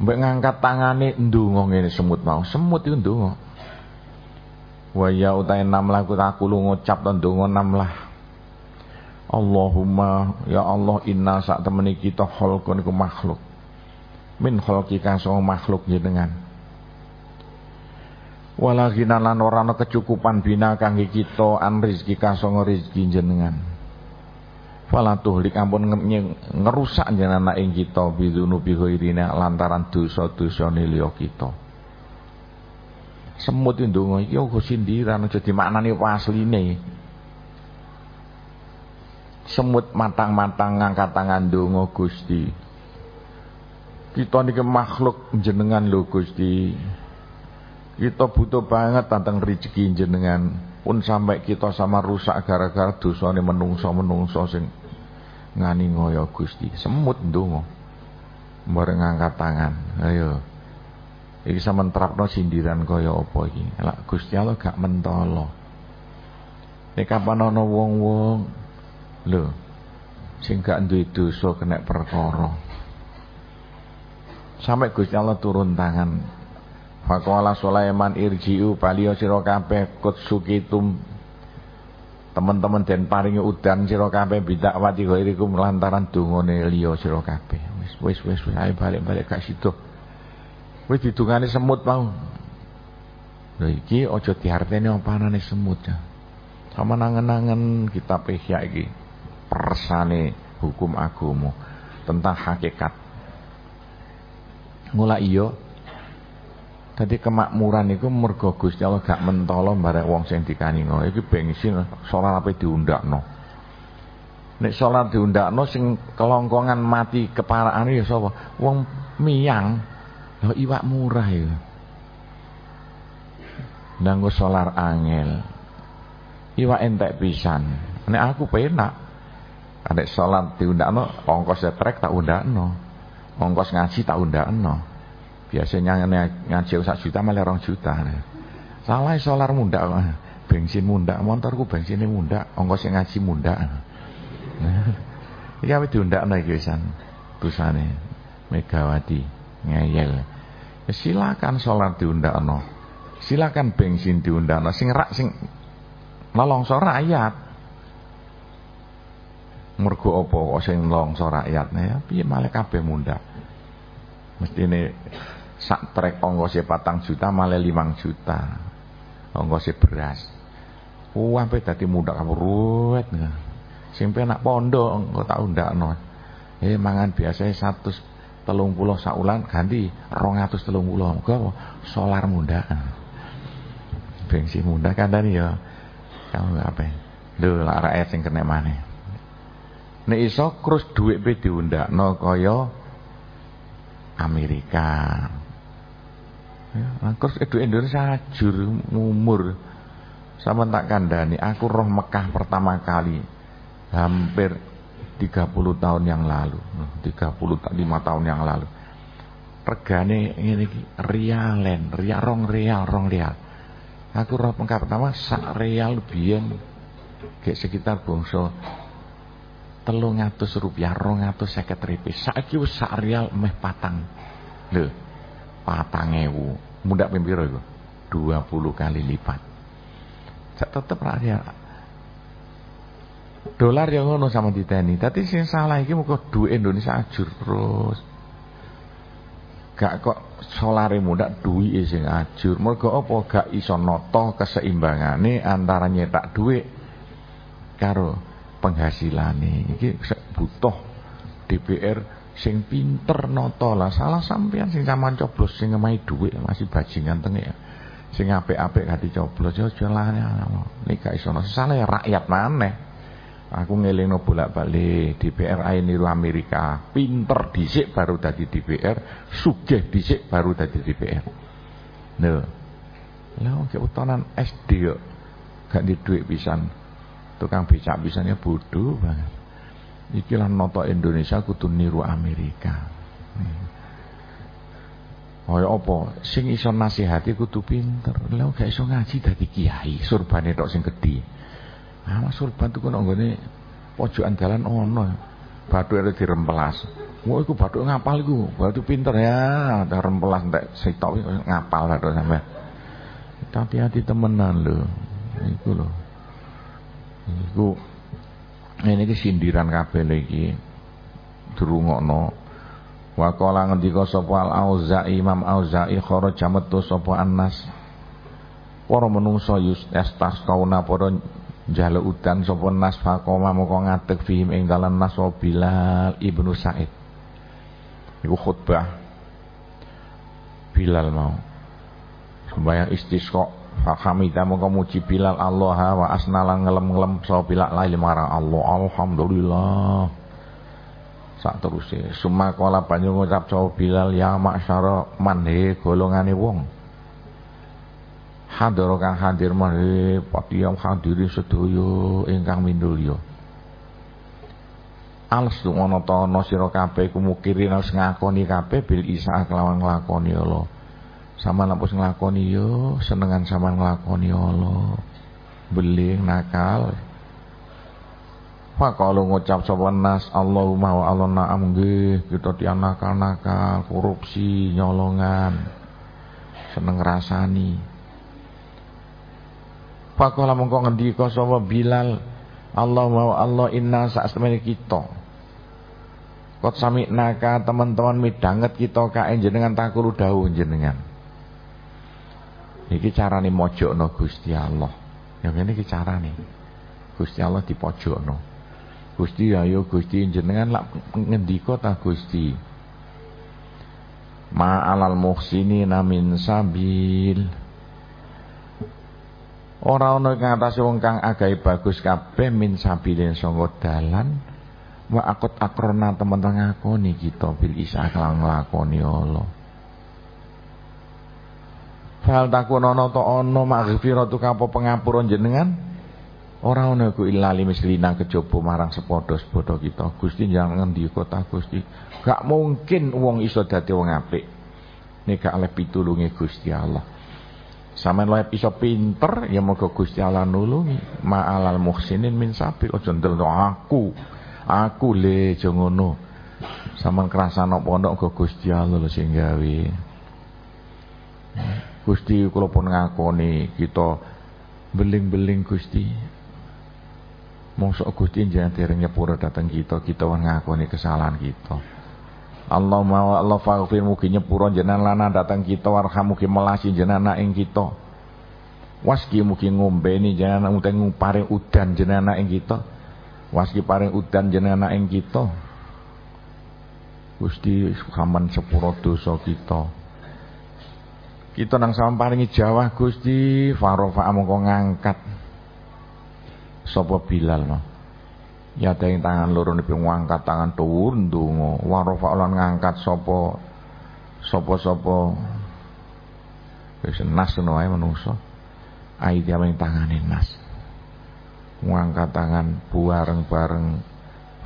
Mbek ngangkat tangane ndonga ngene semut mau. Semut itu ndonga. Wa ya utai namlah ku takulu ngucap ndonga namlah. Allahumma ya Allah inna sak temeni kita khalqun iku makhluk. Min khalqika sang makhluk jenengan. Walakina lan ora ana kecukupan bina kangge kita an rezeki kasong rezeki jenengan. Fala tuhlik ampun ngerusak jenengan ing kita bidunubi ghairina lantaran dosa-dosa liya kita. Semut ndonga iki uga sindiran aja dimaknani asline semut matang-matang ngangkat tangan donga Gusti kita niki makhluk jenengan lho Gusti. Kita butuh banget tentang rezeki jenengan. Pun sampai kita sama rusak gara-gara dosane menungso-menungso sing ngani ngoyo Gusti. Semut ndonga. Bareng ngangkat tangan. Ayo. Iki sama terapno sindiran kaya apa iki? Lak Gusti Allah gak mentolo. Nek kapan wong-wong? Lho. Sing gak duwe dosa kena perkara. Sampai Gusti Allah turun tangan. Faqala Sulaiman irji'u baliyo sira kabeh kutsukitum teman-teman den paringi udan sira kabeh bidak wati ghairikum lantaran dungane liya sira kabeh. Wis wis wis ayo balik-balik gak situ. Wis didungane semut mau. Lha iki aja diarteni opanane semut ya. Sama nangen-nangen kitab Ihya iki persane hukum agama tentang hakikat mula iyo Tadi kemakmuran itu mergo Gusti Allah gak mentolo barek wong sing dikaningo iki bensin salat ape diundakno. Nek salat diundakno sing kelongkongan mati keparaan ya sapa? Wong miyang. Lho iwak murah ya. Nanggo solar angel. Iwak entek pisan. Nek aku penak Anek sholat diundakno ongkos trek tak undakno. Ongkos ngaji tak undakno. Biasanya ngaji sak juta malah rong juta. Salah solar mundak bensin mundak motorku bensinnya mundak ongkos ngaji mundak. Iki awake diundakno iki wisan. Tusane. Megawati ngeyel. Ya silakan solar diundakno. Silakan bensin diundakno. Sing rak sing nolongso rakyat mergo apa kok sing nolongso rakyatnya ya piye malah kabeh mundak mestine sak trek ongkosnya patang juta malah limang juta ongkosnya beras Wah, sampai tadi muda kamu ruwet Simpe nak pondok engko tak undakno. Eh mangan biasa satu telung puluh saulan ganti rong atus telung puluh. Mergo solar muda. Bensin muda kan ya. Kamu apa? Lho lah rakyat sing kena maneh. Nek iso krus dhuwit pe diundakno kaya Amerika. Ya, terus itu Indonesia ajur umur sama tak kandani aku roh Mekah pertama kali hampir 30 tahun yang lalu. 35 tahun yang lalu. Regane ini rialen rial rong real rong real. Aku roh Mekah pertama sak real biyen kayak sekitar bangsa telung atus rupiah rong atus seket ripis saiki sak real meh patang. Lho patang ewu. Muda pimpiro itu 20 kali lipat. Tetep rakyat dolar yang ngono sama diteni. Tapi sing salah iki muka duit Indonesia ajur terus. Gak kok solare muda duit sing ajur. Mergo apa gak iso noto keseimbangane antara nyetak duit karo penghasilane iki butuh DPR sing pinter noto lah. Salah sampean sing sampean coblos sing ngemahi duit masih bajingan teng ya sing apik-apik gak dicoblos yo aja lah nek gak iso salah ya rakyat maneh. Aku ngelingno bolak-balik DPR ae niru Amerika. Pinter dhisik baru dadi DPR sugih dhisik baru dadi DPR lho lha utonan SD yo gak di pisan tukang becak pisannya bodoh banget Iki lah noto Indonesia kudu niru Amerika. Oh ya apa? Sing iso nasihati kudu pinter. Lah gak iso ngaji dadi kiai, surbane tok sing gedhi. Ah, surban tuku nang nggone pojokan dalan ono. Bathuke dirempelas. Wah, iku bathuk ngapal iku. Batu pinter ya, rempelas entek sitok ngapal bathuk sampe. Hati-hati temenan lho. Iku lho. Iku ini ki sindiran kabeh iki. Dirungokno wa qala ngendika sapa al auza'i imam auza'i kharaja metu sapa annas para menungso yus estas kauna para njaluk udan sapa nas faqoma moko ngadeg fihim ing dalan nas Bilal ibnu Said. Iku khutbah. Bilal mau. Sembahyang istisqa Fahamida mongko muji Bilal Allah wa asnala ngelem-ngelem so Bilal lain marang Allah alhamdulillah. Sak terusé summa kala banyu ngucap so Bilal ya masyara manhe golongane wong. Hadir kang hadir manhe patiyam hadiri sedaya ingkang mindulya. Alstu ana ta ana sira kabeh kumukirin ngakoni kabeh bil isa kelawan nglakoni Allah. Sama lampus ngelakoni yo, senengan sama ngelakoni Allah. Beling nakal. kalau ngucap sapa nas Allahumma wa Allah na'am nggih kita tiang nakal-nakal, korupsi, nyolongan. Seneng rasani. Faqala mongko ngendika sapa Bilal Allahumma wa Allah inna sak kita. Kot sami naka teman-teman midanget kita kae jenengan takulu dawuh jenengan. Iki carane mojokno Gusti Allah. Ya ngene iki carane. Gusti Allah dipojokno. Gusti ayo Gusti jenengan lak ngendika ta Gusti. Ma alal muhsinina min sabil. Ora ana ing atase wong kang agahe bagus kabeh min sabilin sanga dalan wa akut akrona teman-teman ngakoni kita bil isa kelang nglakoni Allah. Fal takunono to ana maghfiratu apa pengapura jenengan? Ora ana iku illa limislina kejaba marang sepadha-sepadha kita. Gusti jangan ngendi kota Gusti. Gak mungkin wong iso dadi wong apik. Nek gak oleh pitulunge Gusti Allah. Sampeyan luwih iso pinter ya moga Gusti Allah nulungi. Ma'alal muhsinin min sabil aja ndelok aku. Aku le aja ngono. Sampeyan krasana pondok kok Gusti Allah sing gawe. Gusti kula pun ngakoni kita beling-beling Gusti. Mosok Gusti jangan dereng nyepuro datang kita, kita ngakoni kesalahan kita. Allah wa Allah faghfir mugi nyepuro jenengan lana datang kita warham mugi melasi jenengan ing kita. Waski mugi ngombeni jenengan uteng paring udan jenengan ing kita. Waski paring udan jenengan ing kita. Gusti kaman sepuro dosa kita. Kita nang sama paringi jawah Gusti. Farofa mongko ngangkat. Sapa Bilal mah ya yang tangan loro niku ngangkat tangan dhuwur ndonga. Warofa lan ngangkat sapa sapa-sapa wis nas ngono ae manungsa. Aidi yang tangane nas. Ngangkat tangan bareng-bareng.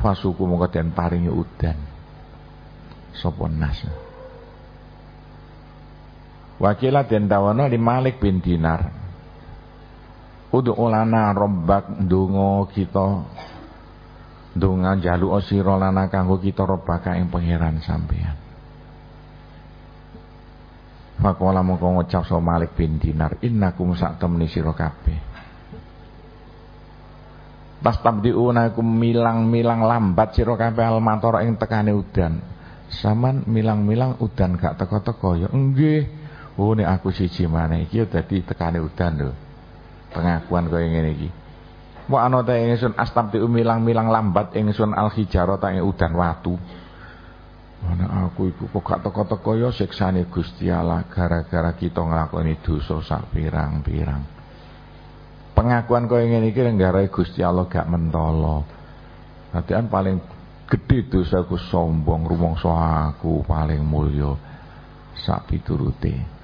Fasuku mongko den paringi udan. Sapa nas Wakilah den dawana di Malik bin Dinar Ud'ulana robbak ndonga kita ndonga jaluk sira lana kanggo kita robbaka ing pangeran sampean. Faqala mongko ngucap so Malik bin Dinar innakum sak temni sira kabeh. Tas tabdiuna iku milang-milang lambat sira kabeh almator ing tekane udan. Saman milang-milang udan gak teko-teko ya nggih. Oh nek aku siji maneh iki dadi tekane udan lho pengakuan kaya ngene iki wa ana ta ingsun astabti milang-milang lambat ingsun al hijaro ta udan watu Mana aku iku kok gak teko-teko ya siksane Gusti Allah gara-gara kita nglakoni dosa sak pirang-pirang. Pengakuan kaya ngene iki nggarae Gusti Allah gak mentolo. Dadian paling gedhe dosaku sombong rumangsa aku paling mulya sak piturute.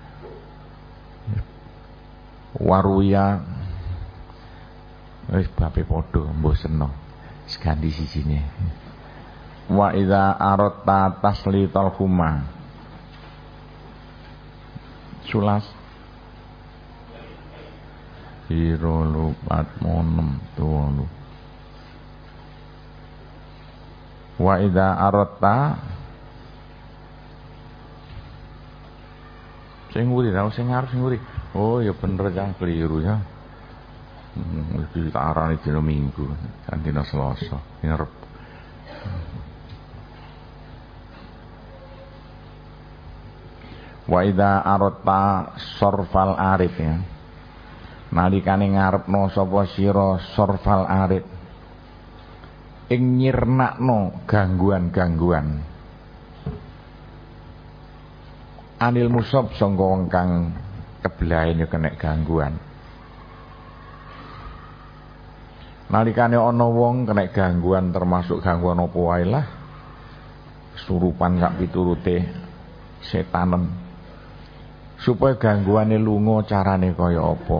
Waruya Wis bape padha mboseno. Sekandi sisine. Wa idza aratta taslital huma. Sulas. Hiro lupat monem tuwolu. Wa idza aratta Sing nguri, ngarep sing nguri. Oh ya bener jangan keliru ya. Iki tak arani dina Minggu, kan dina Selasa, dina Rebo. Wa idza sorfal arid ya. Nalikane ngarepno sapa sira sorfal arid ing nyirnakno gangguan-gangguan. Anil musab sangka kang kebelahe kena gangguan. Nalikane ana wong kena gangguan termasuk gangguan apa wae lah. Surupan gak piturute setanen. Supaya gangguane lunga carane kaya apa.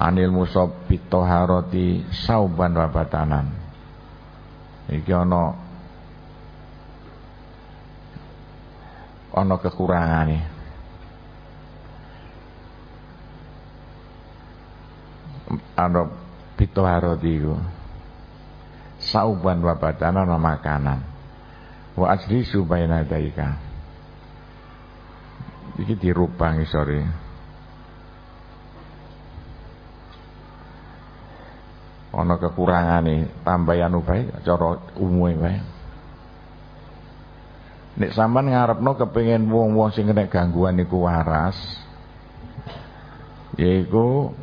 Anil musab bitoharoti sauban wabatanan. Iki ana ana kekurangane. Ana pitoharoti iku. Sauban wa ana makanan. Wa asli subaina daika. Iki dirubah ngisore ana kekurangane tambahan bae cara umume bae. Nek sampean ngarepno kepengin wong-wong sing kena gangguan niku waras yaiku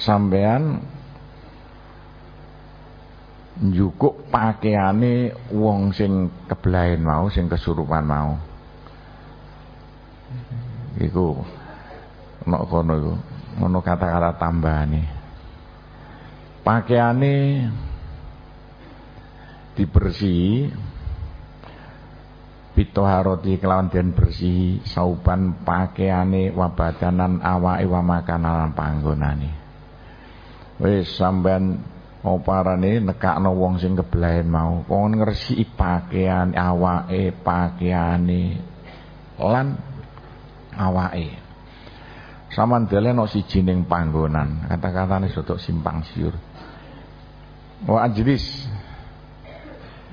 sampean njukuk pakaiane wong sing keblahen mau sing kesurupan mau. Iku ana kono iku. Ngono kata-kata tambahane pakaiane dibersih bitoharoti kelawan den bersih sauban pakaiane wabadanan awake wa makanan panggonane wis sampean oparane nekakno wong sing keblahen mau. Kon ngresiki pakaian awake pakaiane. Lan awake. Saman delen no siji ning panggonan. Kata-katane sotok simpang siur. Wa ajlis.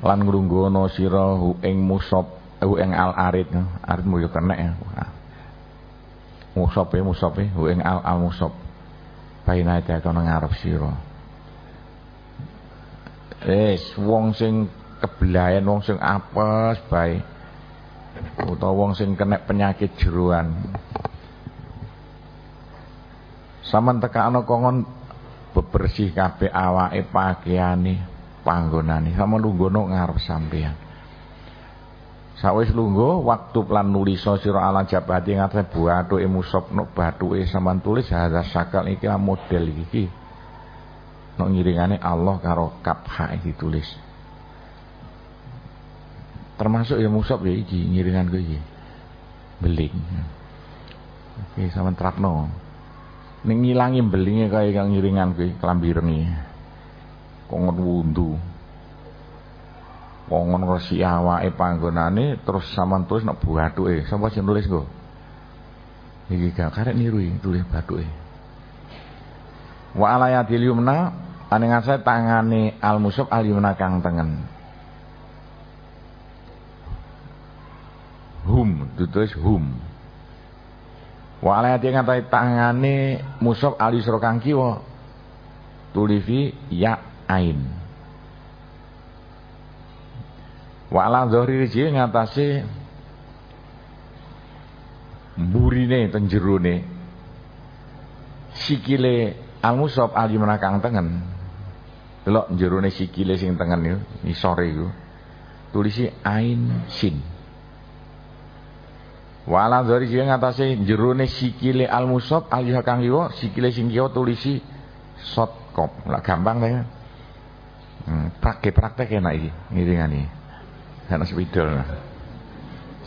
Lan ngrunggono sira ing musab hu ing al arid arid mu yo kenek ya. Musope hu ing al al musop baina ta kono ngarep sira wis wong sing kebelayan wong sing apes bae. Utawa wong sing kena penyakit jeruan. Saman tekakno kongon bebersih kabeh awake pakaiane panggonane. Sama lunggono ngarep sampeyan Sawis lungguh waktu plan nuliso sira ala jabati ngate buatuke musab nok batuke sampean tulis hadza sakal iki model iki. Nok ngiringane Allah karo kapha ditulis. Termasuk ya ya iki ngiringan iki. Beling. Oke sampean terapno. Ning ngilangi belinge kaya ngiringan kuwi rengi. Kongon wundu wong ngresiki awake panggonane terus sampean tulis nek bathuke sapa sing nulis nggo? Iki gak karek niru tulis bathuke wa alayatil yumna aning saya tangane al musab al yumna kang tengen. Hum ditulis hum. Wa alayati ngatai tangane musab al yusra kang kiwa. Tulifi ya ain Wa ala dhahri rijil ngatasi burine teng sikile al-musab al kang tengen. Delok jerone sikile sing tengen niku isore iku. Tulisi ain sin. Wa ala dhahri rijil ngatasi jerone sikile al-musab al kang kiwa sikile sing kiwa tulisi sot kop. Lah gampang ta. Hmm, praktek praktek enak iki ngiringane. Anak sepidol.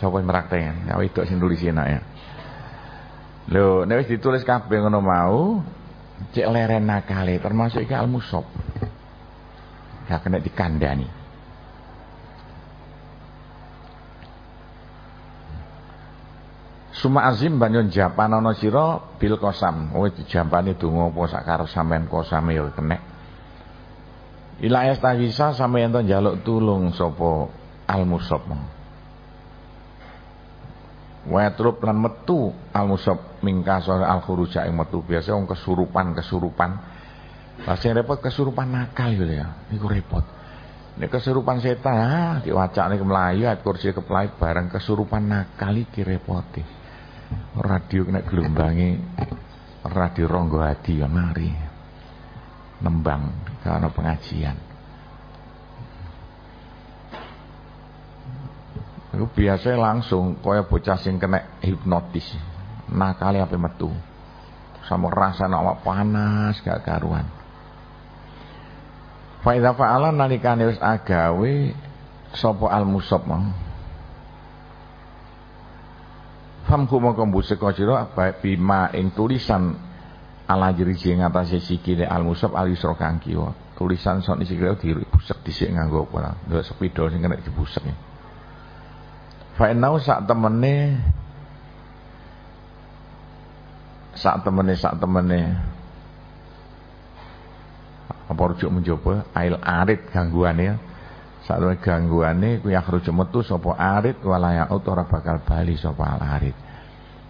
Sapa yang meraktekan? Ya wedok sing nulis enak ya. Lho, nek wis ditulis kabeh ngono mau, cek leren nakale termasuk iki al-musab. Gak kena dikandani. Suma azim banyon japanono sira bil kosam. Oh dijampani donga apa sak karep sampean kosame ya kena. Ila yastagisa sampeyan to njaluk tulung sapa al-musab. Wa yatrub lan metu al-musab mingkasor al-khuruja ing metu. Biasa wong kesurupan-kesurupan sing repot kesurupan nakal gitu ya. Iku repot. Nek kesurupan setan ah diwacane melayu at kursi kepelai bareng kesurupan nakal iki repote radio nek gelombangi radio ronggo hadi ya mari. Nembang karena pengajian Iku biasa langsung kaya bocah sing kena hipnotis. Nakale ape metu. Sama rasa awak panas gak karuan. Fa idza fa'ala nalikane wis agawe sapa al-musab mau. Famku mongko mbuseka sira bima ing tulisan ala jeriji ngatasé sikile al-musab al-yusra kang kiwa. Tulisan sok sikile dibusek dhisik nganggo apa? Ndelok sepidol sing kena dibusek. Ya. Fa innahu sak temene sak temene sak temene. Apa rujuk mencoba? Ail arid gangguane sak temene gangguane kuwi akhruju metu sapa arid walaya ora bakal bali sapa al arid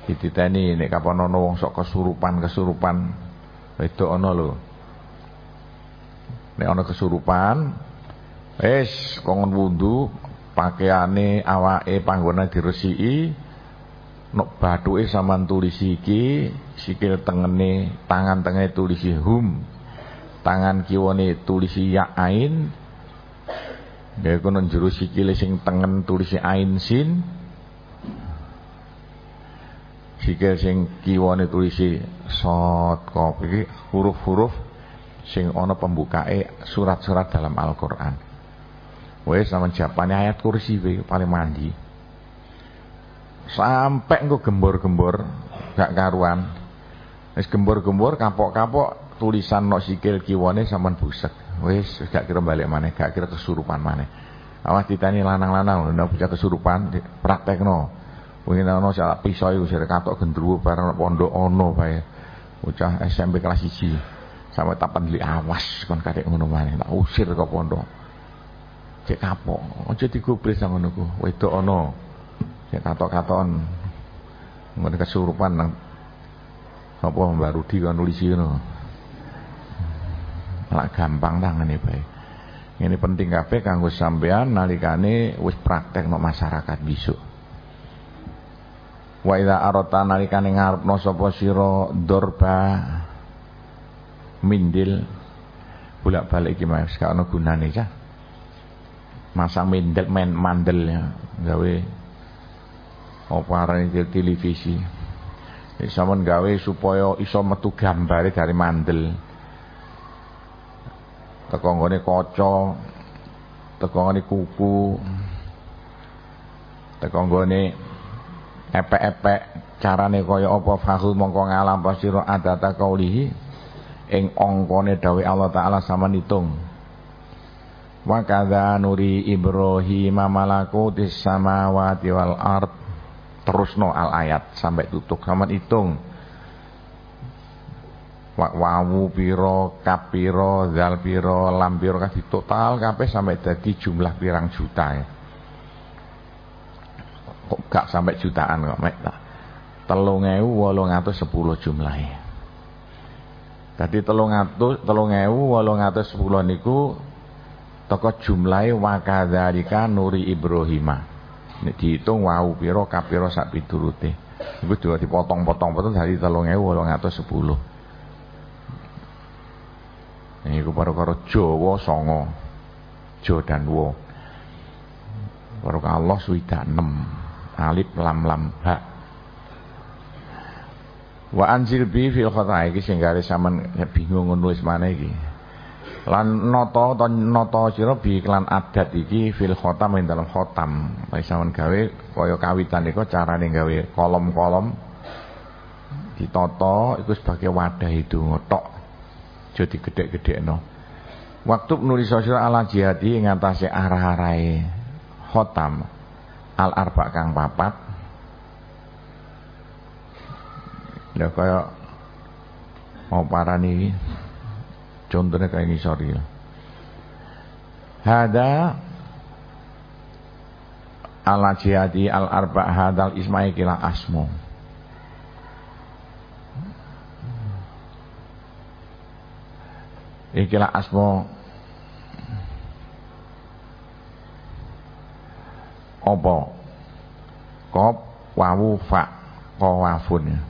dititeni nek kapan ana wong sok kesurupan-kesurupan. Itu ana lho. Nek ana kesurupan wis kongon wudu pakaiane awake panggonan diresiki nok bathuke sampean tulisi iki sikil tengene tangan tengene tulisi hum tangan kiwane tulisi ya ain ya kono jero sikile sing tengen tulisi ain sin sikil sing kiwane tulisi sot kopi huruf-huruf sing ana pembukae surat-surat dalam Al-Qur'an Wes sama Japane ayat kursi we paling mandi. Sampai engko gembor-gembor gak karuan. Wis gembor-gembor kapok-kapok tulisan nok sikil kiwane sampean busek. Wis gak kira balik maneh, gak kira kesurupan maneh. Awas ditani lanang-lanang lho, nek kesurupan praktekno. Mungkin ana sak pisau iku sire katok gendruwo bareng pondok ono bae. Bocah SMP kelas 1. Sampai tapan li awas kon kadek ngono maneh, tak usir ke pondok. Cek kapok, aja digubris nang ngono ku. Ono. Cek katok-katon. Ngono kesurupan nang apa Mbak Rudi kan nulis ngono. Lah gampang tangane bae. Ini penting kabeh kanggo sampean nalikane wis praktek no masyarakat besok. Wa idza arata nalikane ngarepno sapa sira dorba mindil bolak-balik iki mas gak ono gunane cah. Masang mindel men mandel ya. Gawe apa arane televisi. Sampeyan gawe supaya iso metu gambare dari mandel. Teko nggone kaca teko nggone kuku teko nggone epek-epek carane kaya apa fahu mongko ngalam pasira adata kaulihi ing angkane dawuh Allah taala sama nitung wa kadza nuri ibrahim malakutis samawati wal ard terusno al ayat sampai tutup sama hitung wawu piro kapiro zal piro lam piro kabeh total kabeh sampai jadi jumlah pirang juta ya. Kok gak sampai jutaan kok mek tak. 3810 jumlahnya. Tadi 300 3810 niku toko jumlahe wakadzalika nuri Ibrahim. Nek dihitung wau piro kapiro sak piturute. Iku dipotong-potong-potong dari 3810. Iku karo-karo Jawa songo. Jo dan wo. Karo Allah suwida 6. Alif lam lam ha. Wa anzil bi fil khata iki sing gare sampean bingung nulis mana iki. Lan nata to nata sira bi lan adat iki fil khotam ing dalam khotam. Bae sampean gawe kaya kawitan iku carane gawe kolom-kolom ditata iku sebagai wadah itu ngotok jadi gede no. Waktu nulis sosial ala jihadi ngatasi arah-arahe khotam al arba kang papat. Ya kaya mau parani contohnya kayak ini sorry. Hada ala jihadi al arba hadal ismail kila asmo. ikilah asmo apa? Kop wawu fa. Qawafun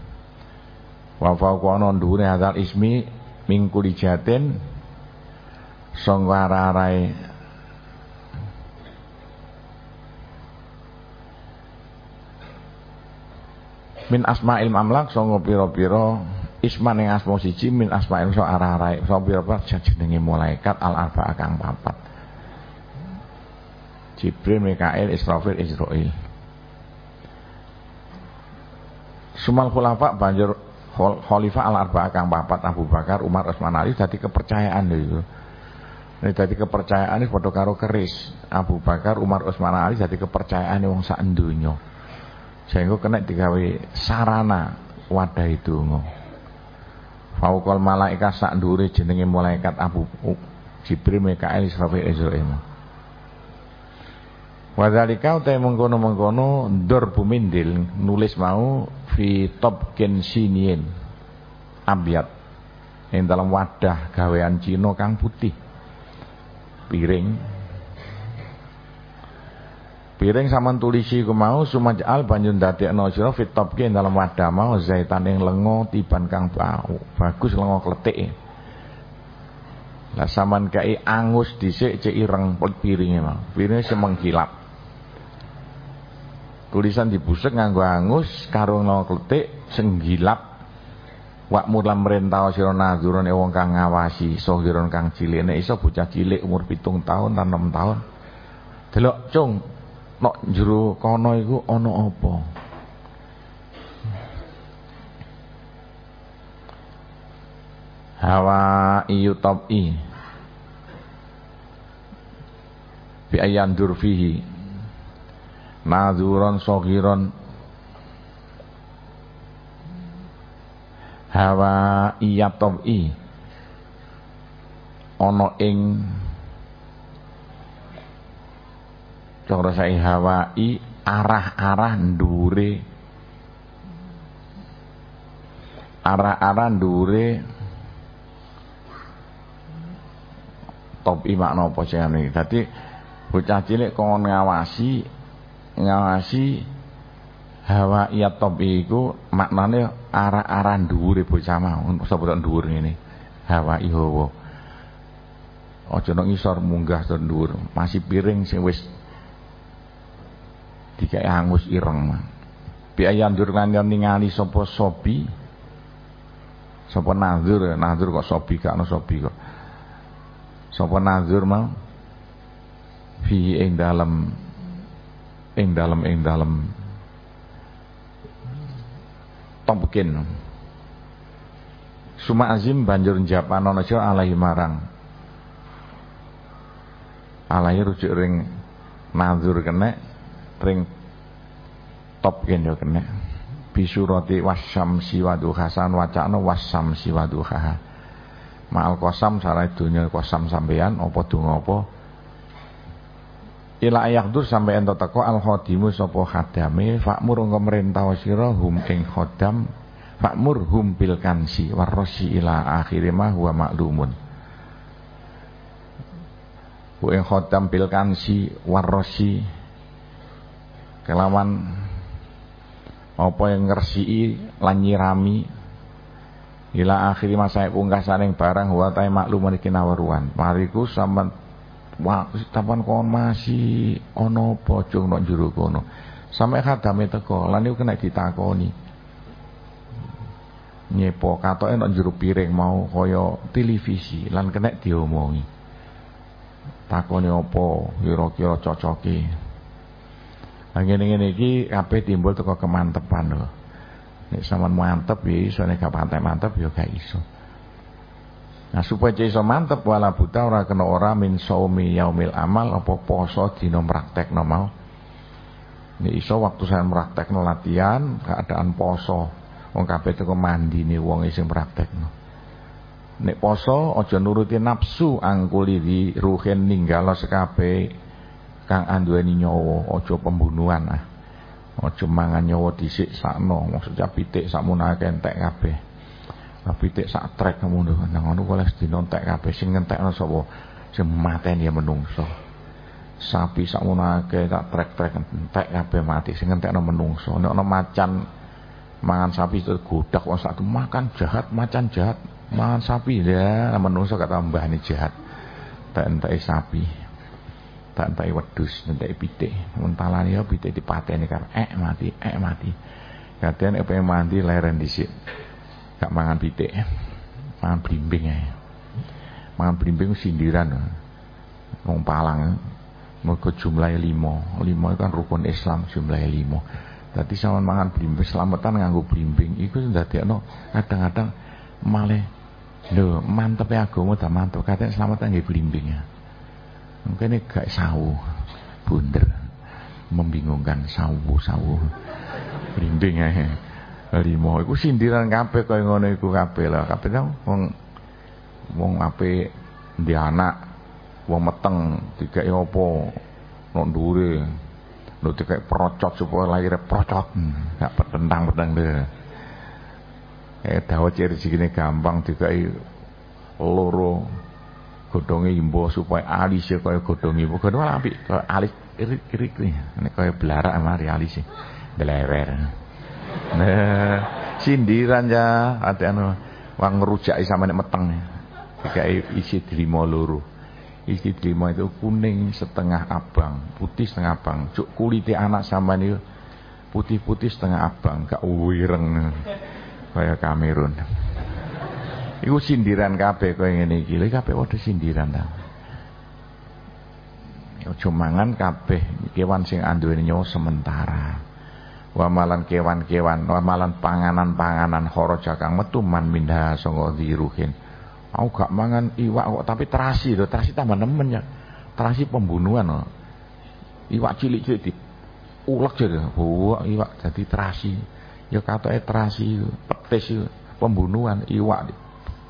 wa faqana ndure hadal ismi mingkuli jatin sangka ararai min asma'il mamlak sangka pira-pira Isman yang asma siji min asma'il so arah-arai so pira-pira jenenge malaikat al arba kang papat. Jibril, Mikail, Israfil, Israil. Sumal khulafa banjur khalifah al arba kang papat Abu Bakar, Umar, Utsman Ali dadi kepercayaan itu. Ini dadi kepercayaan padha karo keris. Abu Bakar, Umar, Utsman Ali dadi kepercayaan wong sak donya. Sehingga kena digawe sarana wadah itu. Faukol malaikat sak ndure jenenge malaikat Abu Jibril Mikail Israfil Israil. Wadhalika utai mengkono-mengkono Dor bumindil nulis mau fi top sinien abyat yang dalam wadah gawean Cina kang putih piring Piring sampean tulisi ku mau sumajal banjur ndadekno sira fitopke dalam wadah mau zaitan ing lengo tiban kang bau. Bagus lengo kletik. Lah sampean kai angus dhisik cek ireng piringe mau. Piringe semengkilap. Tulisan dibusek nganggo angus karo nol kletik senggilap wak mulam merentau sira nadurane wong kang ngawasi sohiron kang cilik. Nek iso bocah cilik umur pitung tahun tan 6 tahun. Delok cung nok juru kono iku ana apa? Hawa iyutabi bi ayandur fihi nadzuron sogiron. Hawa iya tabi ana ing cara hawa i arah-arah ndure. Arah-arah ndure. Top i makna apa jenenge bocah cilik kon ngawasi ngawasi hawa iya top iku maknane arah-arah dhuwure bocah mau. Sapa dhuwur ngene? Hawa hawa aja nang isor munggah to dhuwur. Masih piring sing wis dikae hangus ireng bi ayandur lan ningali sapa sobi? Sapa nazur nazur kok sobi gak ono sobi kok. Sapa nazur mau fi ing dalem ing dalem ing dalem. Tombekin Suma azim banjur njapanono aja alaihi marang. Alaihi rujuk ring nazur kene ring top ken yo kene bisurati wasyamsi waduhasan wacana wasyamsi waduhaha ma'al kosam sarai dunya kosam sampean apa donga apa ila ayakdur sampai ento teko al khadimu sapa khadame fakmur engko merintah sira hum ing khodam fakmur hum bil warrosi ila akhir ma huwa maklumun hu ing khodam bil warrosi kelawan apa yang ngersii lan nyirami ila akhir masa pungkasaning barang huwa ta maklumun iki nawaruan. Mariku sampean tapan kon masih ono pocong nok jero kono. Sampai khadame teko, lan niku kena ditakoni. Nyepo katoke nok jero piring mau kaya televisi lan kena diomongi. Takoni apa kira-kira cocoke. Lah ngene-ngene iki kabeh timbul teko kemantepan lho. Nek sampean mantep ya iso nek gak mantep ya gak iso. Nah supaya iso mantep wala buta ora kena ora min saumi yaumil amal apa poso dina praktekno mau. Ini iso waktu saya praktekno latihan keadaan poso. Wong kabeh teko mandine wong sing praktekno. Nek poso aja nuruti nafsu angkuli di ruhen ninggalo sekabe kang anduweni nyawa, aja pembunuhan ah. Aja mangan nyawa dhisik sakno, maksudnya pitik sakmuna entek kabeh. Tapi tek sak trek ngono nang ngono oleh sedina entek kabeh sing ngentekno sapa sing mateni ya menungso. Sapi sak akeh tak trek-trek entek kabeh mati sing ngentekno menungso. Nek ana macan mangan sapi itu godak wong sak makan jahat, macan jahat, mangan sapi ya menungso kata mbahane jahat. Tak entek sapi. Tak entek wedhus, entek pitik. Mentalane ya pitik dipateni karo ek mati, ek mati. Kadang pengen mandi leren dhisik gak mangan pitik. Mangan blimbing ya mangan blimbing sindiran. Wong palang mergo limo limo itu kan rukun Islam jumlahnya limo Tadi sama mangan blimbing selamatan nganggo blimbing iku ndadekno kadang-kadang malah ya agama dah mantep katanya selamatan nggih blimbing ya. Mungkin gak sawu bunder membingungkan sawu sawu blimbing ya limo iku sindiran kabeh kaya ngono iku kabeh lah. Kabeh wong wong apik ndi anak wong meteng dikek apa? Nok ndure lho dikek procot supaya lahir procot. Hmm, gak petentang-peteng deh. Eh dawa ciri rezekine gampang dikek loro godhonge imbo supaya alis ya kaya godhong imbo. Godhong apik kaya alis irik-irik nek kaya blarak mari alis e blerer Nah, sindiran ya, ada anu wong ngerujaki sampeyan meteng. Dikai isi drima loro. Isi drima itu kuning setengah abang, putih setengah abang. Cuk kulite anak sampean itu putih-putih setengah abang, gak wireng kaya Kamerun. Iku sindiran kabeh kaya ngene iki. Lha kabeh padha sindiran ta. Aja mangan kabeh kewan sing anduweni nyawa sementara wamalan kewan-kewan wamalan panganan-panganan kharaja kang metu man minha sanga diruhin Aku gak mangan iwak kok tapi terasi lho, terasi tambah nemen ya. Terasi pembunuhan loh. Iwak cilik-cilik di ulek jadi, buah iwak jadi terasi. Ya katanya terasi petis pembunuhan iwak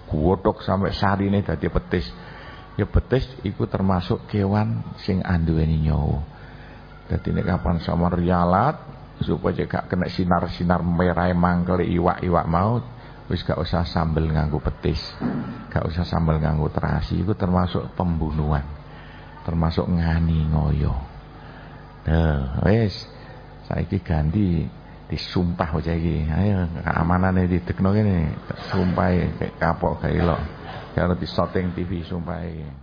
godhok sampai sarine dadi petis. Ya petis iku termasuk kewan sing anduweni nyawa. Dadi nek kapan sama rialat supaya gak kena sinar-sinar merah mangkel iwak-iwak mau wis gak usah sambel nganggo petis gak usah sambel nganggo terasi. Itu termasuk pembunuhan termasuk ngani ngoyo. Nah wis. Saiki ganti disumpah aja iki ayo keamanane didekno kene sumpah kapok kayak lo kalau di shooting TV sumpah iki